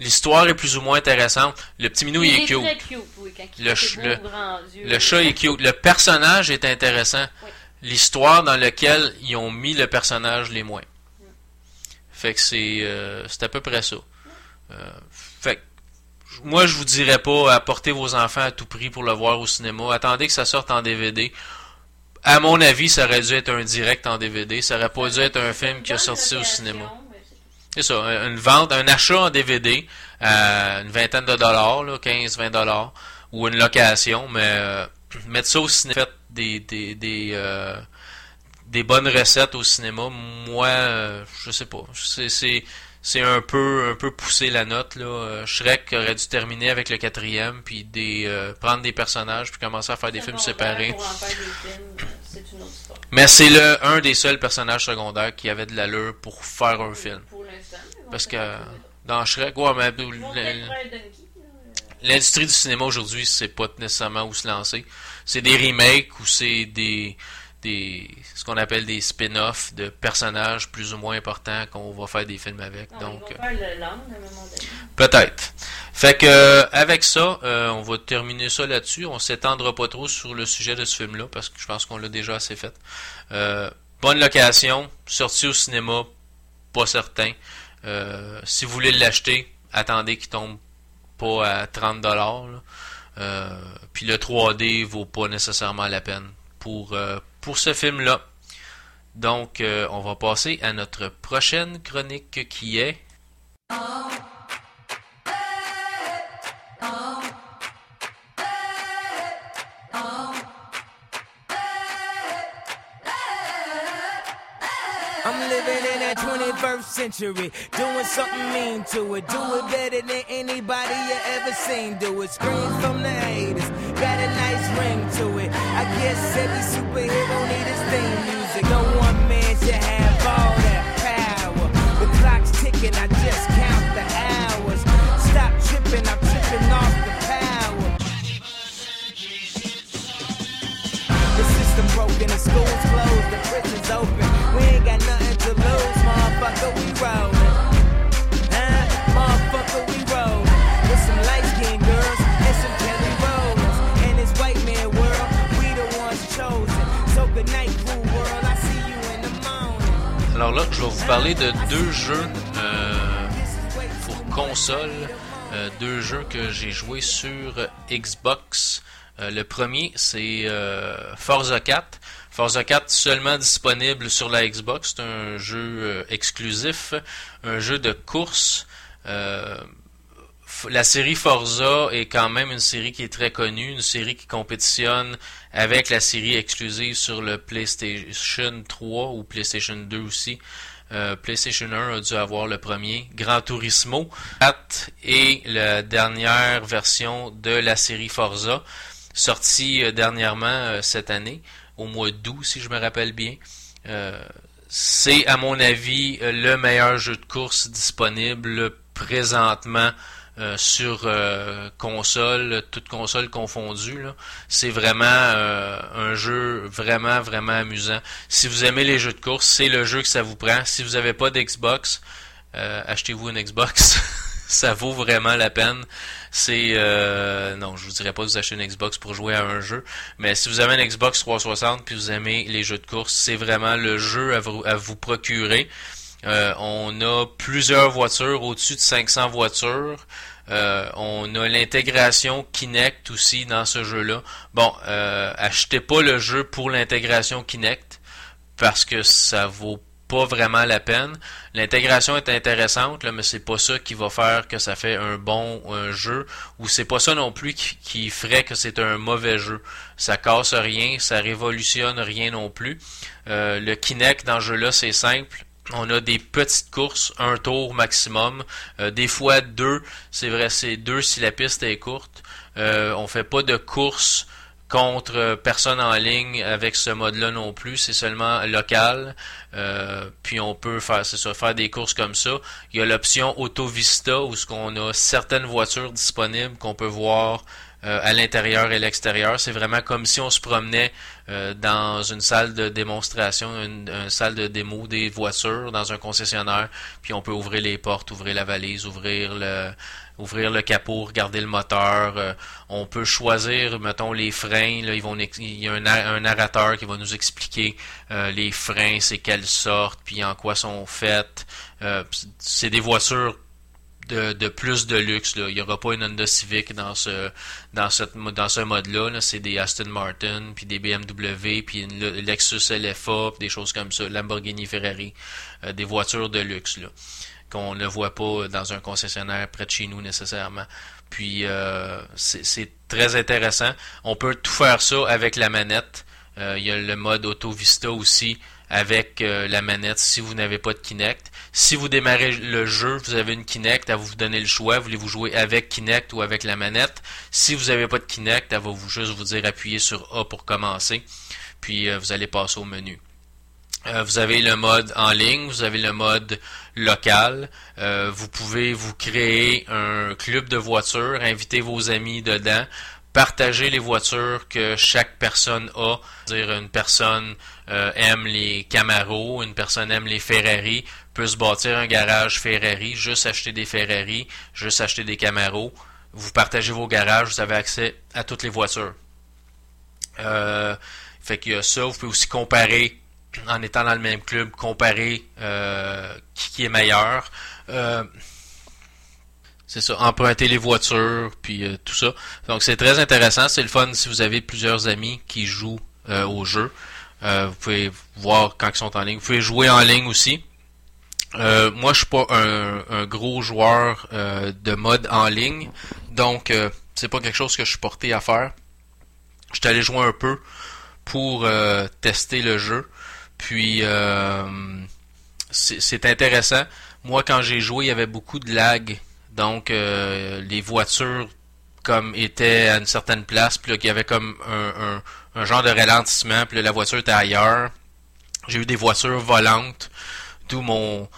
L'histoire est plus ou moins intéressante. Le petit minou, il, est cute. très cute, oui, quand il Le le-. Le chat est cute. Le personnage est intéressant. Oui. L'histoire dans laquelle ils ont mis le personnage les moins. Fait que c'est euh, c'est à peu près ça. Euh, fait que moi je vous dirais pas apportez vos enfants à tout prix pour le voir au cinéma. Attendez que ça sorte en DVD. À mon avis, ça aurait dû être un direct en DVD. Ça aurait pas dû être un film qui a sorti au cinéma. c'est ça, un- une vente, un achat en DVD à une vingtaine de dollars, là, 15-20 dollars, ou une location, mais euh, mettre ça au cinéma, des, des, des, euh, des bonnes recettes au cinéma, moi, euh, je sais pas. C'est, c'est, c'est un peu un peu pousser la note. Là. Euh, Shrek aurait dû terminer avec le quatrième, puis des, euh, prendre des personnages, puis commencer à faire des films séparés. Films, une autre histoire. Mais c'est le un des seuls personnages secondaires qui avait de l'allure pour faire un film. Pour Parce que dans Shrek, ouais, mais l'industrie du cinéma aujourd'hui, c'est pas nécessairement où se lancer. C'est des remakes ou c'est des, des ce qu'on appelle des spin-offs de personnages plus ou moins importants qu'on va faire des films avec. Non, Donc euh, peut-être. Fait que euh, avec ça, euh, on va terminer ça là-dessus. On s'étendra pas trop sur le sujet de ce film-là parce que je pense qu'on l'a déjà assez fait. Bonne location, sortie au cinéma, pas certain. Si vous voulez l'acheter, attendez qu'il tombe pas à 30 dollars. Puis le 3D vaut pas nécessairement la peine pour euh, pour ce film-là. Donc, euh, on va passer à notre prochaine chronique qui est 21st century, doing something mean to it. Do it better than anybody you ever seen. Do it. Scream from the haters, got a nice ring to it. I guess every superhero need his theme music. No one man should have all that power. The clock's ticking, I just count the hours. Stop tripping, I'm tripping off the power. The system broken, the school's closed, the prison's open. We ain't got nothing to lose, motherfucker, we rollin'. Huh? Motherfucker, we rollin'. With some light-skinned girls and some Kelly Rollins. In this white man world, we the ones chosen. So good night, cool world, I see you in the morning. Alors là, je vais vous parler de deux jeux euh, pour console, euh, deux jeux que j'ai joués sur Xbox. Euh, le premier, c'est Forza 4. Forza 4 seulement disponible sur la Xbox. C'est un jeu euh, exclusif, un jeu de course. Euh, la série Forza est quand même une série qui est très connue, une série qui compétitionne avec la série exclusive sur le PlayStation 3 ou PlayStation 2 aussi. Euh, PlayStation 1 a dû avoir le premier, Gran Turismo 4 et la dernière version de la série Forza, sortie dernièrement cette année, au mois d'août si je me rappelle bien. Euh, c'est à mon avis euh, le meilleur jeu de course disponible présentement euh, sur console, toute console confondue. là. C'est vraiment un jeu vraiment, vraiment amusant. Si vous aimez les jeux de course, c'est le jeu que ça vous prend. Si vous n'avez pas d'Xbox, achetez-vous une Xbox. ça vaut vraiment la peine. C'est euh, non, je vous dirais pas de vous acheter une Xbox pour jouer à un jeu, mais si vous avez une Xbox 360 puis vous aimez les jeux de course, c'est vraiment le jeu à vous, procurer. Euh, on a plusieurs voitures, au-dessus de 500 voitures. Euh, on a l'intégration Kinect aussi dans ce jeu-là. Bon, achetez pas le jeu pour l'intégration Kinect parce que ça vaut pas vraiment la peine. L'intégration est intéressante, là, mais c'est pas ça qui va faire que ça fait un bon jeu, ou c'est pas ça non plus qui, qui ferait que c'est un mauvais jeu. Ça casse rien, ça révolutionne rien non plus. Euh, le Kinect dans ce jeu-là, c'est simple. On a des petites courses, un tour maximum, euh, des fois deux. C'est vrai, c'est deux si la piste est courte. Euh, on fait pas de course contre personne en ligne avec ce mode-là non plus. C'est seulement local. Euh, puis on peut faire, c'est ça, faire des courses comme ça. Il y a l'option Auto Vista où ce qu'on a certaines voitures disponibles qu'on peut voir euh, à l'intérieur et l'extérieur. C'est vraiment comme si on se promenait euh, dans une salle de démonstration, une, une salle de démo des voitures dans un concessionnaire. Puis on peut ouvrir les portes, ouvrir la valise, ouvrir le ouvrir le capot, regarder le moteur. euh, on peut choisir, mettons, les freins. Là, ils vont, il y a un, un narrateur qui va nous expliquer euh, les freins, c'est quelle sorte, puis en quoi sont faites. Euh, c'est des voitures de, de plus de luxe. Là. Il n'y aura pas une Honda Civic dans ce dans cette dans ce mode-là. Là. C'est des Aston Martin, puis des BMW, puis une Le- Lexus LFA, puis des choses comme ça, Lamborghini Ferrari, euh, des voitures de luxe là qu'on ne voit pas dans un concessionnaire près de chez nous nécessairement. Puis euh, c'est très intéressant. On peut tout faire ça avec la manette. Euh, il y a le mode Auto Vista aussi avec euh, la manette si vous n'avez pas de Kinect. Si vous démarrez le jeu, vous avez une Kinect, elle va vous donner le choix. Voulez-vous jouer avec Kinect ou avec la manette? Si vous n'avez pas de Kinect, elle va juste vous dire appuyez sur A pour commencer. Puis vous allez passer au menu. Vous avez le mode en ligne, vous avez le mode local. Euh, vous pouvez vous créer un club de voitures, inviter vos amis dedans, partager les voitures que chaque personne a. Dire une personne euh, aime les Camaro, une personne aime les Ferrari, peut se bâtir un garage Ferrari, juste acheter des Ferrari, juste acheter des Camaro. Vous partagez vos garages, vous avez accès à toutes les voitures. Euh, fait qu'il y a ça. Vous pouvez aussi comparer en étant dans le même club, comparer euh, qui, est meilleur. Euh, c'est ça, emprunter les voitures, puis euh, tout ça. Donc c'est très intéressant, c'est le fun si vous avez plusieurs amis qui jouent au jeu. Vous pouvez voir quand ils sont en ligne. Vous pouvez jouer en ligne aussi. Moi, je suis pas un, un gros joueur de mode en ligne, donc c'est pas quelque chose que je suis porté à faire. Je suis allé jouer un peu pour tester le jeu. Puis euh, c'est intéressant. Moi, quand j'ai joué, il y avait beaucoup de lag. Donc, euh, les voitures comme étaient à une certaine place, puis qu'il y avait comme un, genre de ralentissement, puis la voiture était ailleurs. J'ai eu des voitures volantes, d'où mon...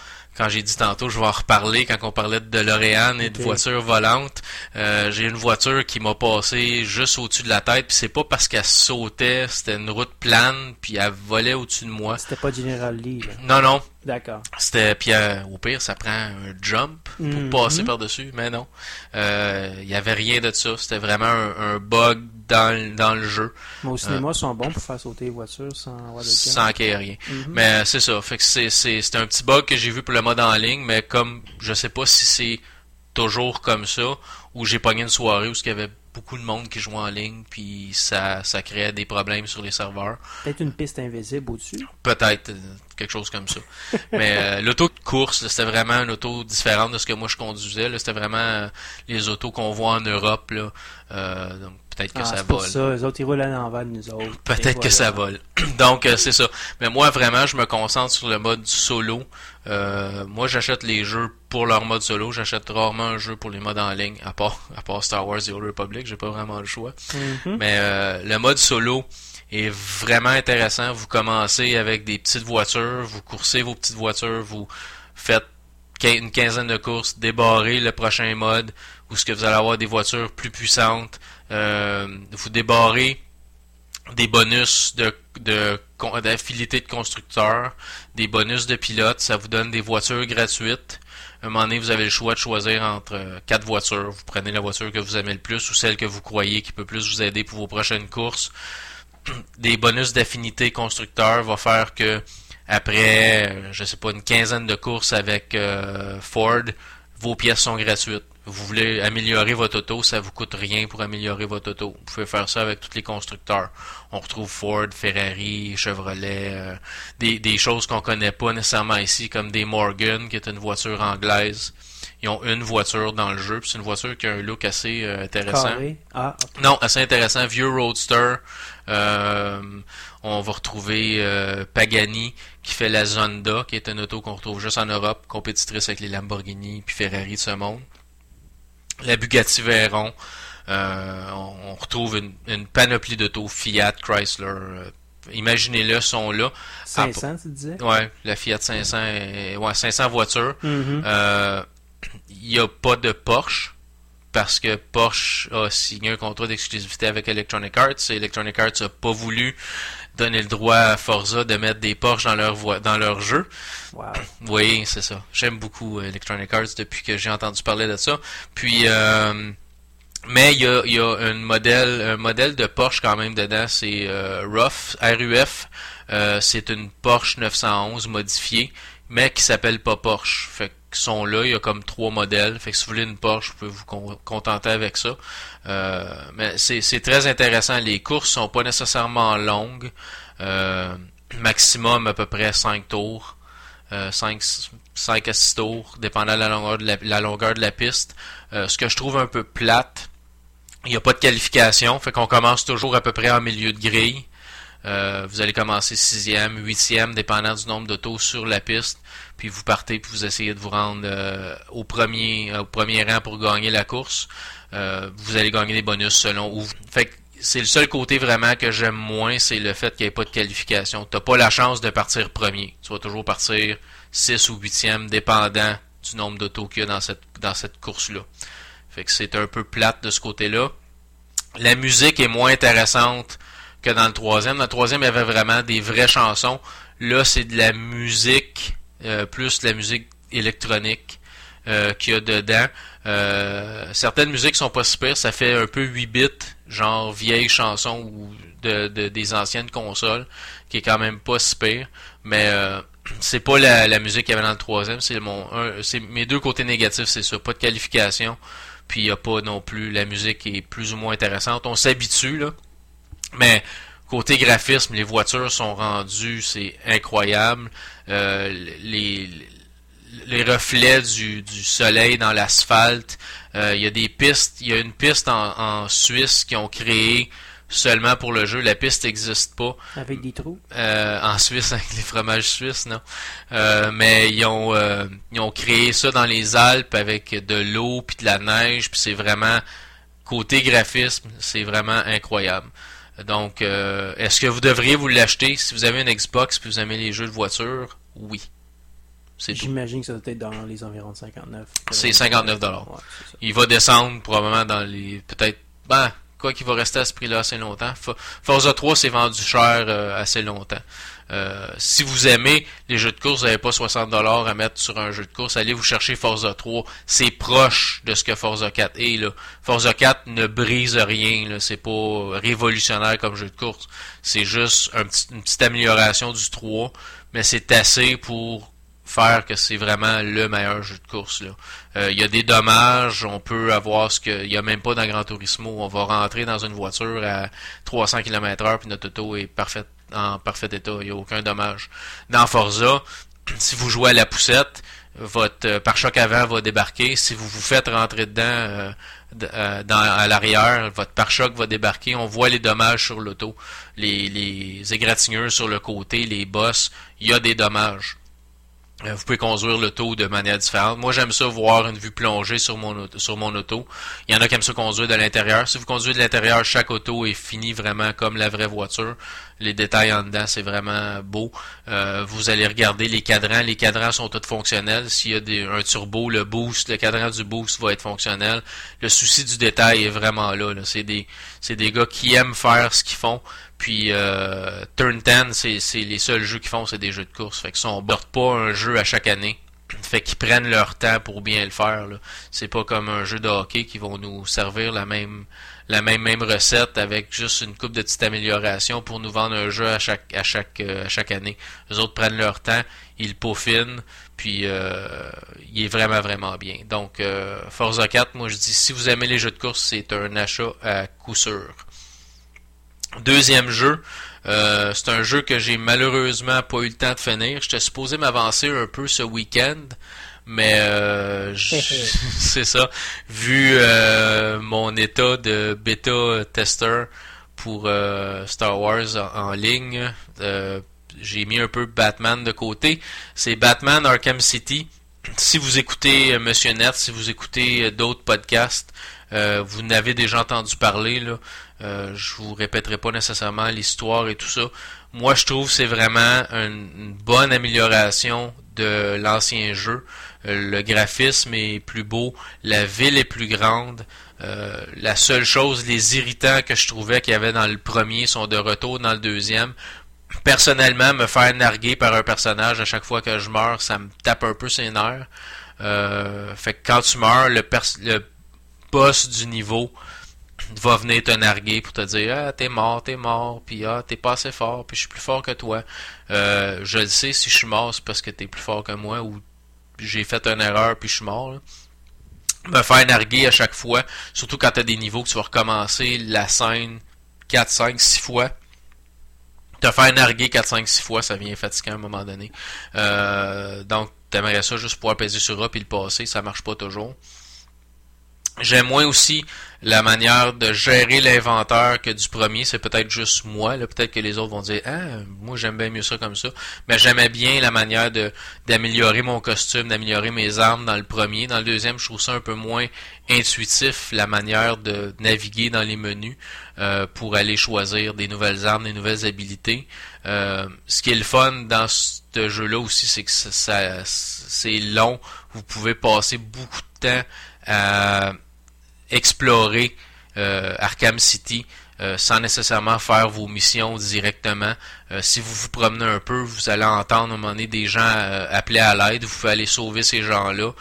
Quand j'ai dit tantôt, je vais en reparler quand on parlait de DeLorean et de voitures volantes. Euh, j'ai une voiture qui m'a passé juste au-dessus de la tête, puis c'est pas parce qu'elle sautait, c'était une route plane, puis elle volait au-dessus de moi. C'était pas General Lee. là. Non, non, D'accord. c'était puis euh, au pire ça prend un jump pour Mhm. passer par dessus, mais non, Euh, il y avait rien de ça. C'était vraiment un, un bug dans le- dans le jeu, Mais au cinéma, ils sont bons pour faire sauter les voitures sans sans qu'il y ait rien. Mhm. Mais euh, c'est ça. Fait que c'est un petit bug que j'ai vu pour le mode en ligne, mais comme je sais pas si c'est toujours comme ça ou j'ai pogné une soirée où il y avait beaucoup de monde qui jouait en ligne puis ça ça créait des problèmes sur les serveurs. Peut-être une piste invisible au-dessus. Peut-être euh, quelque chose comme ça. Mais euh, l'auto de course, c'était vraiment une auto différente de ce que moi je conduisais. C'était vraiment euh, les autos qu'on voit en Europe. Là. Euh, donc peut-être que Ah, ça vole. ça. Les autres, ils roulent à l'envers nous autres. Peut-être que ça vole. Donc c'est ça. Mais moi vraiment, je me concentre sur le mode solo. Moi, j'achète les jeux pour leur mode solo. J'achète rarement un jeu pour les modes en ligne, à part à part Star Wars The Old Republic. J'ai pas vraiment le choix. Mhm. Mais le mode solo est vraiment intéressant. Vous commencez avec des petites voitures, vous coursez vos petites voitures, vous faites une quinzaine de courses, débarrez le prochain mode où ce que vous allez avoir des voitures plus puissantes. Euh, vous débarrez des bonus de de con- d'affiliés de constructeurs, des bonus de pilotes, ça vous donne des voitures gratuites. À un moment donné, vous avez le choix de choisir entre euh, quatre voitures. Vous prenez la voiture que vous aimez le plus ou celle que vous croyez qui peut plus vous aider pour vos prochaines courses. Des bonus d'affinité constructeur va faire que après, je sais pas, une quinzaine de courses avec euh, Ford, vos pièces sont gratuites. Vous voulez améliorer votre auto, ça vous coûte rien pour améliorer votre auto. Vous pouvez faire ça avec tous les constructeurs. On retrouve Ford, Ferrari, Chevrolet, euh, des, des choses qu'on connaît pas nécessairement ici, comme des Morgan, qui est une voiture anglaise. Ils ont une voiture dans le jeu, c'est une voiture qui a un look assez euh, intéressant. Ah, ok. Non, assez intéressant. Vieux Roadster. Euh, on va retrouver euh, Pagani qui fait la Zonda, qui est une auto qu'on retrouve juste en Europe, compétitrice avec les Lamborghini puis Ferrari de ce monde. La Bugatti Veyron. On, on retrouve une, une panoplie d'autos Fiat, Chrysler. Imaginez-le, sont là. 500, tu disais? Ouais, la Fiat 500, est- ouais, 500 voitures. Mhm. Euh, Il n'y a pas de Porsche parce que Porsche a signé un contrat d'exclusivité avec Electronic Arts et Electronic Arts n'a pas voulu donner le droit à Forza de mettre des Porsche dans leur voi- dans leur jeu. Wow. Oui, c'est ça. J'aime beaucoup euh, Electronic Arts depuis que j'ai entendu parler de ça. Puis euh, mais il y a, y a un modèle un modèle de Porsche quand même dedans, c'est euh, RUF, RUF. Euh, c'est une Porsche 911 modifiée, mais qui s'appelle pas Porsche. Fait que sont là, il y a comme trois modèles. Fait que si vous voulez une Porsche, vous pouvez vous con- contenter avec ça. Euh, mais c'est très intéressant. Les courses sont pas nécessairement longues. Euh, maximum à peu près 5 tours. Euh, 5, 5 à 6 tours, dépendant de la longueur de la, la longueur de la piste. Euh, ce que je trouve un peu plate, il n'y a pas de qualification, fait qu'on commence toujours à peu près en milieu de grille. Euh, vous allez commencer sixième, huitième, dépendant du nombre d'autos sur la piste, puis vous partez puis vous essayez de vous rendre euh, au premier au premier rang pour gagner la course. Euh, vous allez gagner des bonus selon où. c'est le seul côté vraiment que j'aime moins, c'est le fait qu'il n'y ait pas de qualification. T'as pas la chance de partir premier. Tu vas toujours partir 6 ou 8e, dépendant du nombre d'autos qu'il y a dans cette, course-là. C'est un peu plate de ce côté-là. La musique est moins intéressante que dans le troisième. Dans le troisième, il y avait vraiment des vraies chansons. Là, c'est de la musique, euh, plus de la musique électronique euh, qu'il y a dedans. Euh, certaines musiques sont pas super, ça fait un peu 8 bits, genre vieilles chansons ou de, de- des anciennes consoles, qui est quand même pas super. Mais euh, c'est pas la, musique qu'il y avait dans le troisième, c'est mon c'est mes deux côtés négatifs, c'est ça, pas de qualification, puis il y a pas non plus la musique est plus ou moins intéressante. On s'habitue là, mais côté graphisme, les voitures sont rendues, c'est incroyable. Euh, les les reflets du, du soleil dans l'asphalte. Euh, Il y a des pistes. Il y a une piste en, en Suisse qui ont créé seulement pour le jeu. La piste n'existe pas. Avec des trous. Euh, en Suisse avec les fromages suisses, non. Euh, mais ils ont euh, ils ont créé ça dans les Alpes avec de l'eau puis de la neige, puis c'est vraiment côté graphisme, c'est vraiment incroyable. Donc, euh, est-ce que vous devriez vous l'acheter? Si vous avez une Xbox puis vous aimez les jeux de voiture Oui. J'imagine que ça doit être dans les environs de 59. C'est 59 dollars. Ouais. Il va descendre probablement dans les peut-être ben quoi qu'il va rester à ce prix-là assez longtemps. Fo- Forza 3 s'est vendu cher euh, assez longtemps. Euh, si vous aimez les jeux de course, vous n'avez pas 60 dollars à mettre sur un jeu de course, allez vous chercher Forza 3. C'est proche de ce que Forza 4 est. Là. Forza 4 ne brise rien. C'est pas révolutionnaire comme jeu de course. C'est juste une petite amélioration du 3, mais c'est assez pour faire que c'est vraiment le meilleur jeu de course. là. Euh, Il y a des dommages, on peut avoir ce qu'il n'y a même pas dans Gran Turismo. On va rentrer dans une voiture à 300 km/h puis notre auto est en parfait état. Il n'y a aucun dommage. Dans Forza, si vous jouez à la poussette, votre euh, pare-choc avant va débarquer. Si vous vous faites rentrer dedans euh, à l'arrière, votre pare-choc va débarquer. On voit les dommages sur l'auto, les, les égratignures sur le côté, les bosses. Il y a des dommages. Euh, Vous pouvez conduire l'auto de manière différente. Moi, j'aime ça voir une vue plongée sur mon auto, sur mon auto. Il y en a qui aiment ça conduire de l'intérieur. Si vous conduisez de l'intérieur, chaque auto est finie vraiment comme la vraie voiture. Les détails en dedans, c'est vraiment beau. Euh, vous allez regarder les cadrans. Les cadrans sont tous fonctionnels. S'il y a un turbo, le boost, le cadran du boost va être fonctionnel. Le souci du détail est vraiment là. là. C'est des, c'est des gars qui aiment faire ce qu'ils font. Puis euh, Turn 10, c'est, c'est les seuls jeux qu'ils font, c'est des jeux de course. Fait que ça, on porte pas un jeu à chaque année. Fait qu'ils prennent leur temps pour bien le faire. C'est pas comme un jeu de hockey qui vont nous servir la même la même même recette avec juste une coupe de petites améliorations pour nous vendre un jeu à chaque à chaque euh, à chaque année. Les autres prennent leur temps, ils peaufinent, puis euh, il est vraiment vraiment bien. Donc euh, Forza 4, moi je dis si vous aimez les jeux de course, c'est un achat à coup sûr. Deuxième jeu, c'est un jeu que j'ai malheureusement pas eu le temps de finir. J'étais supposé m'avancer un peu ce week-end, mais euh, c'est ça. Vu euh, mon état de bêta tester pour euh, Star Wars en, en ligne, j'ai mis un peu Batman de côté. C'est Batman Arkham City. Si vous écoutez Monsieur Net, si vous écoutez d'autres podcasts, vous n'avez déjà entendu parler. Là. Euh, je vous répéterai pas nécessairement l'histoire et tout ça. Moi, je trouve que c'est vraiment une, une bonne amélioration de l'ancien jeu. Le graphisme est plus beau, la ville est plus grande. Euh, la seule chose, les irritants que je trouvais qu'il y avait dans le premier sont de retour dans le deuxième. Personnellement, me faire narguer par un personnage à chaque fois que je meurs, ça me tape un peu ses nerfs. Euh, fait que quand tu meurs, le boss du niveau va venir te narguer pour te dire ah t'es mort t'es mort puis ah t'es pas assez fort puis je suis plus fort que toi Euh, je le sais si je suis mort c'est parce que t'es plus fort que moi ou j'ai fait une erreur puis je suis mort là. me faire narguer à chaque fois surtout quand t'as des niveaux que tu vas recommencer la scène 4, 5, 6 fois. Te faire narguer 4, 5, 6 fois ça devient fatigant à un moment donné. Euh, donc t'aimerais ça juste pouvoir peser sur A puis le passer ça marche pas toujours J'aime moins aussi la manière de gérer l'inventaire que du premier. C'est peut-être juste moi. Là. Peut-être que les autres vont dire Ah, moi j'aime bien mieux ça comme ça. Mais j'aimais bien la manière de d'améliorer mon costume, d'améliorer mes armes dans le premier. Dans le deuxième, je trouve ça un peu moins intuitif, la manière de naviguer dans les menus euh, pour aller choisir des nouvelles armes, des nouvelles habilités. Euh, ce qui est le fun dans ce jeu-là aussi, c'est que ça, ça- c'est long. Vous pouvez passer beaucoup de temps à explorer euh, Arkham City euh, sans nécessairement faire vos missions directement. Euh, si vous vous promenez un peu, vous allez entendre à un moment donné des gens euh, appeler à l'aide. Vous pouvez aller sauver ces gens-là.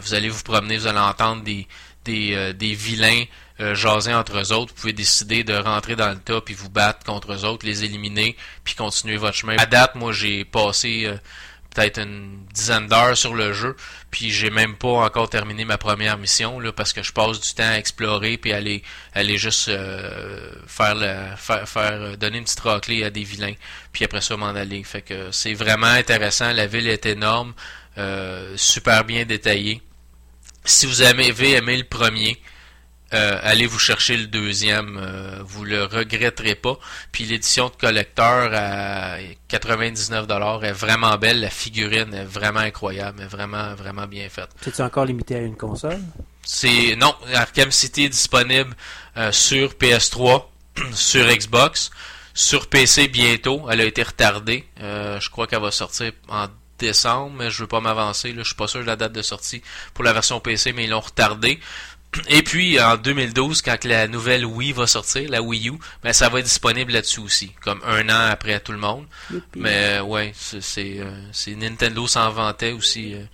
Vous allez vous promener, vous allez entendre des, des, des vilains jaser entre eux autres. Vous pouvez décider de rentrer dans le tas puis vous battre contre eux autres, les éliminer puis continuer votre chemin. À date, moi, j'ai passé peut-être une dizaine d'heures sur le jeu, puis j'ai même pas encore terminé ma première mission là parce que je passe du temps à explorer puis aller aller juste euh, faire faire faire euh, donner une petite raclée à des vilains, puis après ça m'en aller. Fait que c'est vraiment intéressant, la ville est énorme, euh, super bien détaillée. Si vous avez aimé le premier, euh, allez vous chercher le deuxième, euh, vous le regretterez pas. Puis l'édition de collecteur à 99$ est vraiment belle, la figurine est vraiment incroyable, est vraiment vraiment bien faite. C'est-tu encore limité à une console? C'est non, Arkham City est disponible euh, sur PS3, sur Xbox, sur PC bientôt. Elle a été retardée. Euh, je crois qu'elle va sortir en décembre, mais je veux pas m'avancer. Je suis pas sûr de la date de sortie pour la version PC, mais ils l'ont retardée. Et puis en 2012, quand la nouvelle Wii va sortir, la Wii U, ben ça va être disponible là-dessus aussi, comme un an après tout le monde. Youpi. Mais euh, ouais, c'est euh, Nintendo s'en vantait aussi. euh,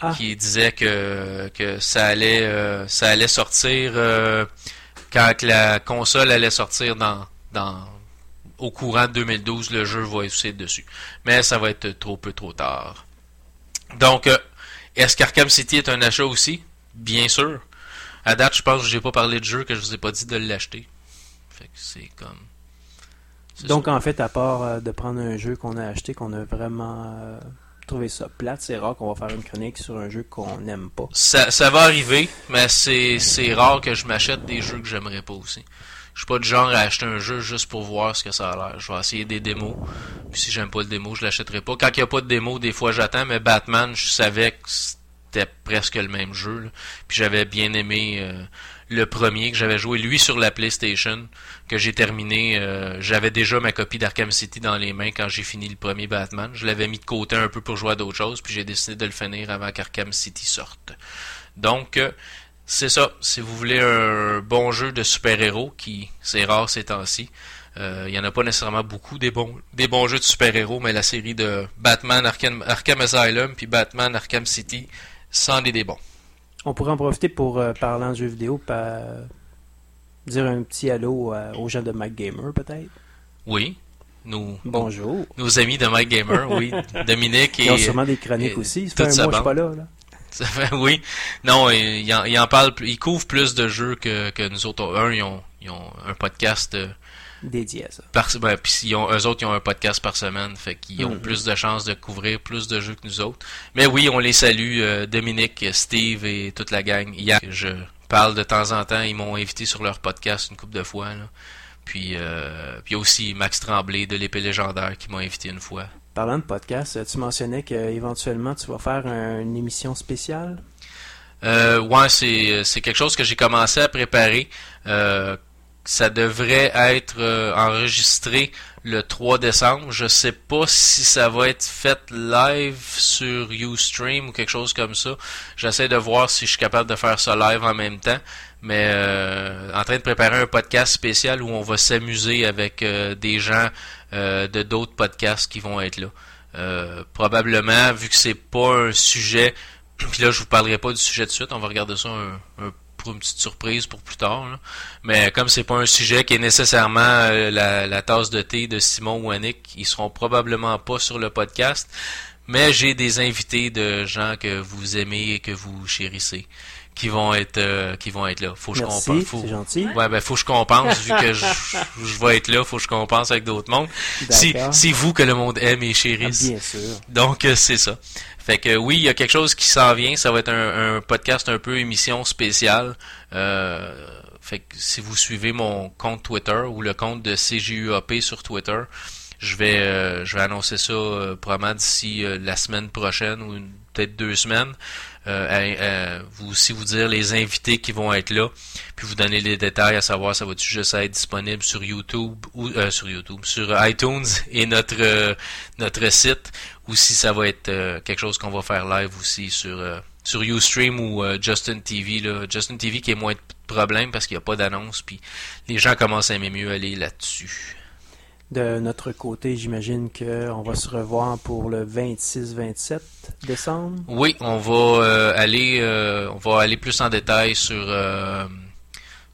Ah. qui disait que, que ça allait euh, ça allait sortir euh, quand la console allait sortir dans dans au courant de 2012 le jeu va être dessus mais ça va être trop peu trop tard donc euh, est-ce qu'Arkham City est un achat aussi? Bien sûr à date je pense que j'ai pas parlé de jeu que je vous ai pas dit de l'acheter fait que c'est comme c'est Donc, ça. en fait, à part euh, de prendre un jeu qu'on a acheté, qu'on a vraiment euh, trouvé ça plate, c'est rare qu'on va faire une chronique sur un jeu qu'on n'aime pas. Ça, ça va arriver, mais c'est, c'est rare que je m'achète des jeux que j'aimerais pas aussi. Je suis pas du genre à acheter un jeu juste pour voir ce que ça a l'air. Je vais essayer des démos. Puis si j'aime pas le démo, je l'achèterai pas. Quand il y a pas de démo, des fois j'attends, mais Batman, je savais que c'était presque le même jeu. Puis j'avais bien aimé euh, le premier que j'avais joué, lui sur la PlayStation, que j'ai terminé. euh, j'avais déjà ma copie d'Arkham City dans les mains quand j'ai fini le premier Batman. Je l'avais mis de côté un peu pour jouer à d'autres choses, puis j'ai décidé de le finir avant qu'Arkham City sorte. Donc, euh, c'est ça. Si vous voulez un bon jeu de super-héros, qui c'est rare ces temps-ci, il y en a pas nécessairement beaucoup des bons, des bons jeux de super-héros, mais la série de Batman Arkham, Arkham Asylum puis Batman Arkham City, c'en est des bons. On pourrait en profiter pour, euh, parlant de jeux vidéo, pa- dire un petit allô euh, aux gens de Mac Gamer, peut-être? Oui, nous, Bonjour. nos amis de Mike Gamer, oui, Dominique Ils ont et sûrement des chroniques et aussi. Ça fait un mois que je suis pas là. là. Ça fait- oui. Non, il, il en, il en parle, plus- il couvre plus de jeux que, que nous autres. Un, ils ont, ils ont un podcast euh, Dédié à ça. par ben, puis ils ont, eux autres, ils ont un podcast par semaine, fait qu'ils ont Mhm. plus de chances de couvrir plus de jeux que nous autres. Mais oui, on les salue, euh, Dominique, Steve et toute la gang. Hier, je parle de temps en temps, ils m'ont invité sur leur podcast une couple de fois. Là. Puis, euh, puis aussi Max Tremblay de l'épée légendaire qui m'a invité une fois. Parlant de podcast, tu mentionnais qu'éventuellement tu vas faire un- une émission spéciale? Euh, ouais, c'est c'est quelque chose que j'ai commencé à préparer. Euh, ça devrait être euh, enregistré le 3 décembre. Je sais pas si ça va être fait live sur Ustream ou quelque chose comme ça. J'essaie de voir si je suis capable de faire ça live en même temps. Mais euh, en train de préparer un podcast spécial où on va s'amuser avec euh, des gens euh, de d'autres podcasts qui vont être là. Euh, probablement, vu que c'est pas un sujet puis là, je vous parlerai pas du sujet de suite. On va regarder ça un, un- pour une petite surprise pour plus tard. Mais comme c'est pas un sujet qui est nécessairement euh, la, la tasse de thé de Simon ou Annick, ils seront probablement pas sur le podcast. Mais j'ai des invités de gens que vous aimez et que vous chérissez qui vont être euh, qui vont être là. Faut que je compense. Faut, c'est gentil. Ouais, ben faut que je compense vu que je, je vais être là. Faut que je compense avec d'autres mondes. Si c'est vous que le monde aime et Ah, chérisse. bien sûr. Donc, euh, c'est ça. Fait que oui, il y a quelque chose qui s'en vient. Ça va être un, un podcast un peu émission spéciale. Euh, fait que si vous suivez mon compte Twitter ou le compte de CGUAP sur Twitter, je vais euh, je vais annoncer ça euh, probablement d'ici euh, la semaine prochaine ou peut-être deux semaines. Euh, à vous aussi vous dire les invités qui vont être là, puis vous donner les détails à savoir ça va-tu juste être disponible sur YouTube ou euh, sur YouTube, sur iTunes et notre euh, notre site ou si ça va être euh, quelque chose qu'on va faire live aussi sur euh, sur Ustream ou euh, Justin TV là. Justin TV qui est moins de problème parce qu'il n'y a pas d'annonce puis les gens commencent à aimer mieux aller là-dessus. De notre côté, j'imagine qu'on va se revoir pour le 26-27 décembre. Oui, on va euh, aller euh, on va aller plus en détail sur euh,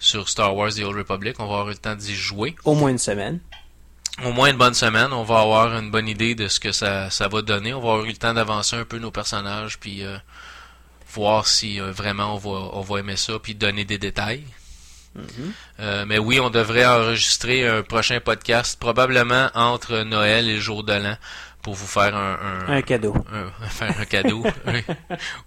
sur Star Wars The Old Republic, on va avoir le temps d'y jouer. Au moins une semaine. Au moins une bonne semaine, on va avoir une bonne idée de ce que ça, ça va donner. On va avoir eu le temps d'avancer un peu nos personnages, puis voir si vraiment on va, on va aimer ça, puis donner des détails. Euh, mais oui, on devrait enregistrer un prochain podcast, probablement entre Noël et le jour de l'an, pour vous faire un, un, Un cadeau. un- faire un cadeau,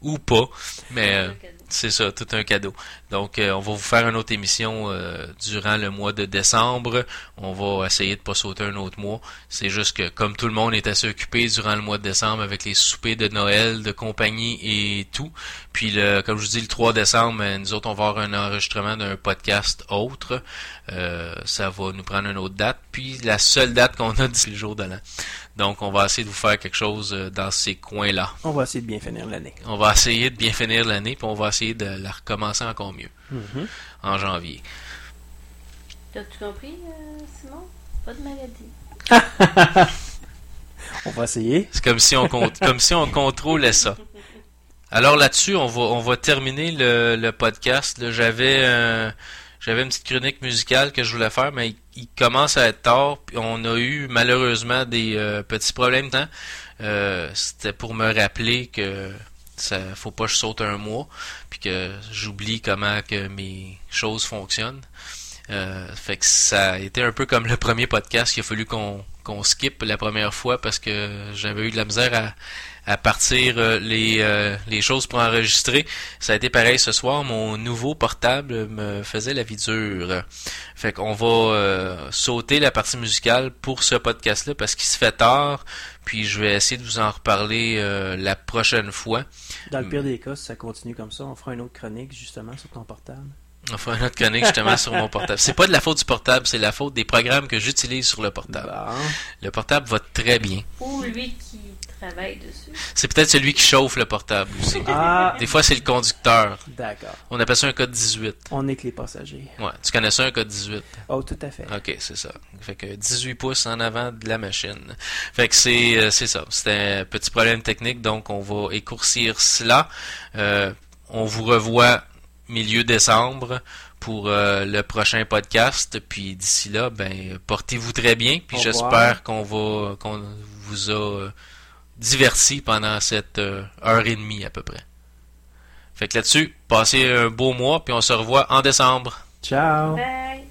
ou pas. Mais euh, C'est ça, tout un cadeau. Donc, euh, on va vous faire une autre émission euh, durant le mois de décembre. On va essayer de pas sauter un autre mois. C'est juste que, comme tout le monde est assez occupé durant le mois de décembre avec les soupers de Noël, de compagnie et tout. Puis, le, comme je vous dis, le 3 décembre, euh, nous autres, on va avoir un enregistrement d'un podcast autre. Euh, ça va nous prendre une autre date. Puis, la seule date qu'on a, c'est le jour de l'an. Donc, on va essayer de vous faire quelque chose euh, dans ces coins-là. On va essayer de bien finir l'année. On va essayer de bien finir l'année, puis on va essayer de la recommencer encore mieux Mhm. en janvier. T'as-tu compris, euh, Simon? Pas de maladie. On va essayer. C'est comme si on comme si on contrôlait ça. Alors là-dessus, on va on va terminer le, le podcast. J'avais euh, j'avais une petite chronique musicale que je voulais faire, mais il, commence à être tard. Puis on a eu malheureusement des euh, petits problèmes. Euh, C'était pour me rappeler que ça faut pas que je saute un mois, puis que j'oublie comment que mes choses fonctionnent. Euh, fait que ça a été un peu comme le premier podcast qu'il a fallu qu'on qu'on skip la première fois parce que j'avais eu de la misère à, à partir euh, les, euh, les choses pour enregistrer. Ça a été pareil ce soir. Mon nouveau portable me faisait la vie dure. Fait qu'on va euh, sauter la partie musicale pour ce podcast-là parce qu'il se fait tard. Puis je vais essayer de vous en reparler euh, la prochaine fois. Dans le pire des cas, si ça continue comme ça, on fera une autre chronique justement sur ton portable. On fera une autre chronique justement sur mon portable. C'est pas de la faute du portable, c'est la faute des programmes que j'utilise sur le portable. Bon. Le portable va très bien. Ou lui qui travaille dessus. C'est peut-être celui qui chauffe le portable aussi. Ah, Des fois, c'est le conducteur. d'accord. On appelle ça un code 18. On est que les passagers. Ouais, tu connais ça, un code 18? Oh, tout à fait. Ok, c'est ça. Fait que 18 pouces en avant de la machine. Fait que c'est euh, c'est ça. C'était un petit problème technique, donc on va écourcir cela. Euh, on vous revoit milieu décembre pour euh, le prochain podcast. Puis d'ici là, ben portez-vous très bien. Puis j'espère qu'on va qu'on vous a euh, diverti pendant cette euh, heure et demie à peu près. Fait que là-dessus, passez un beau mois, puis on se revoit en décembre. Ciao! Bye!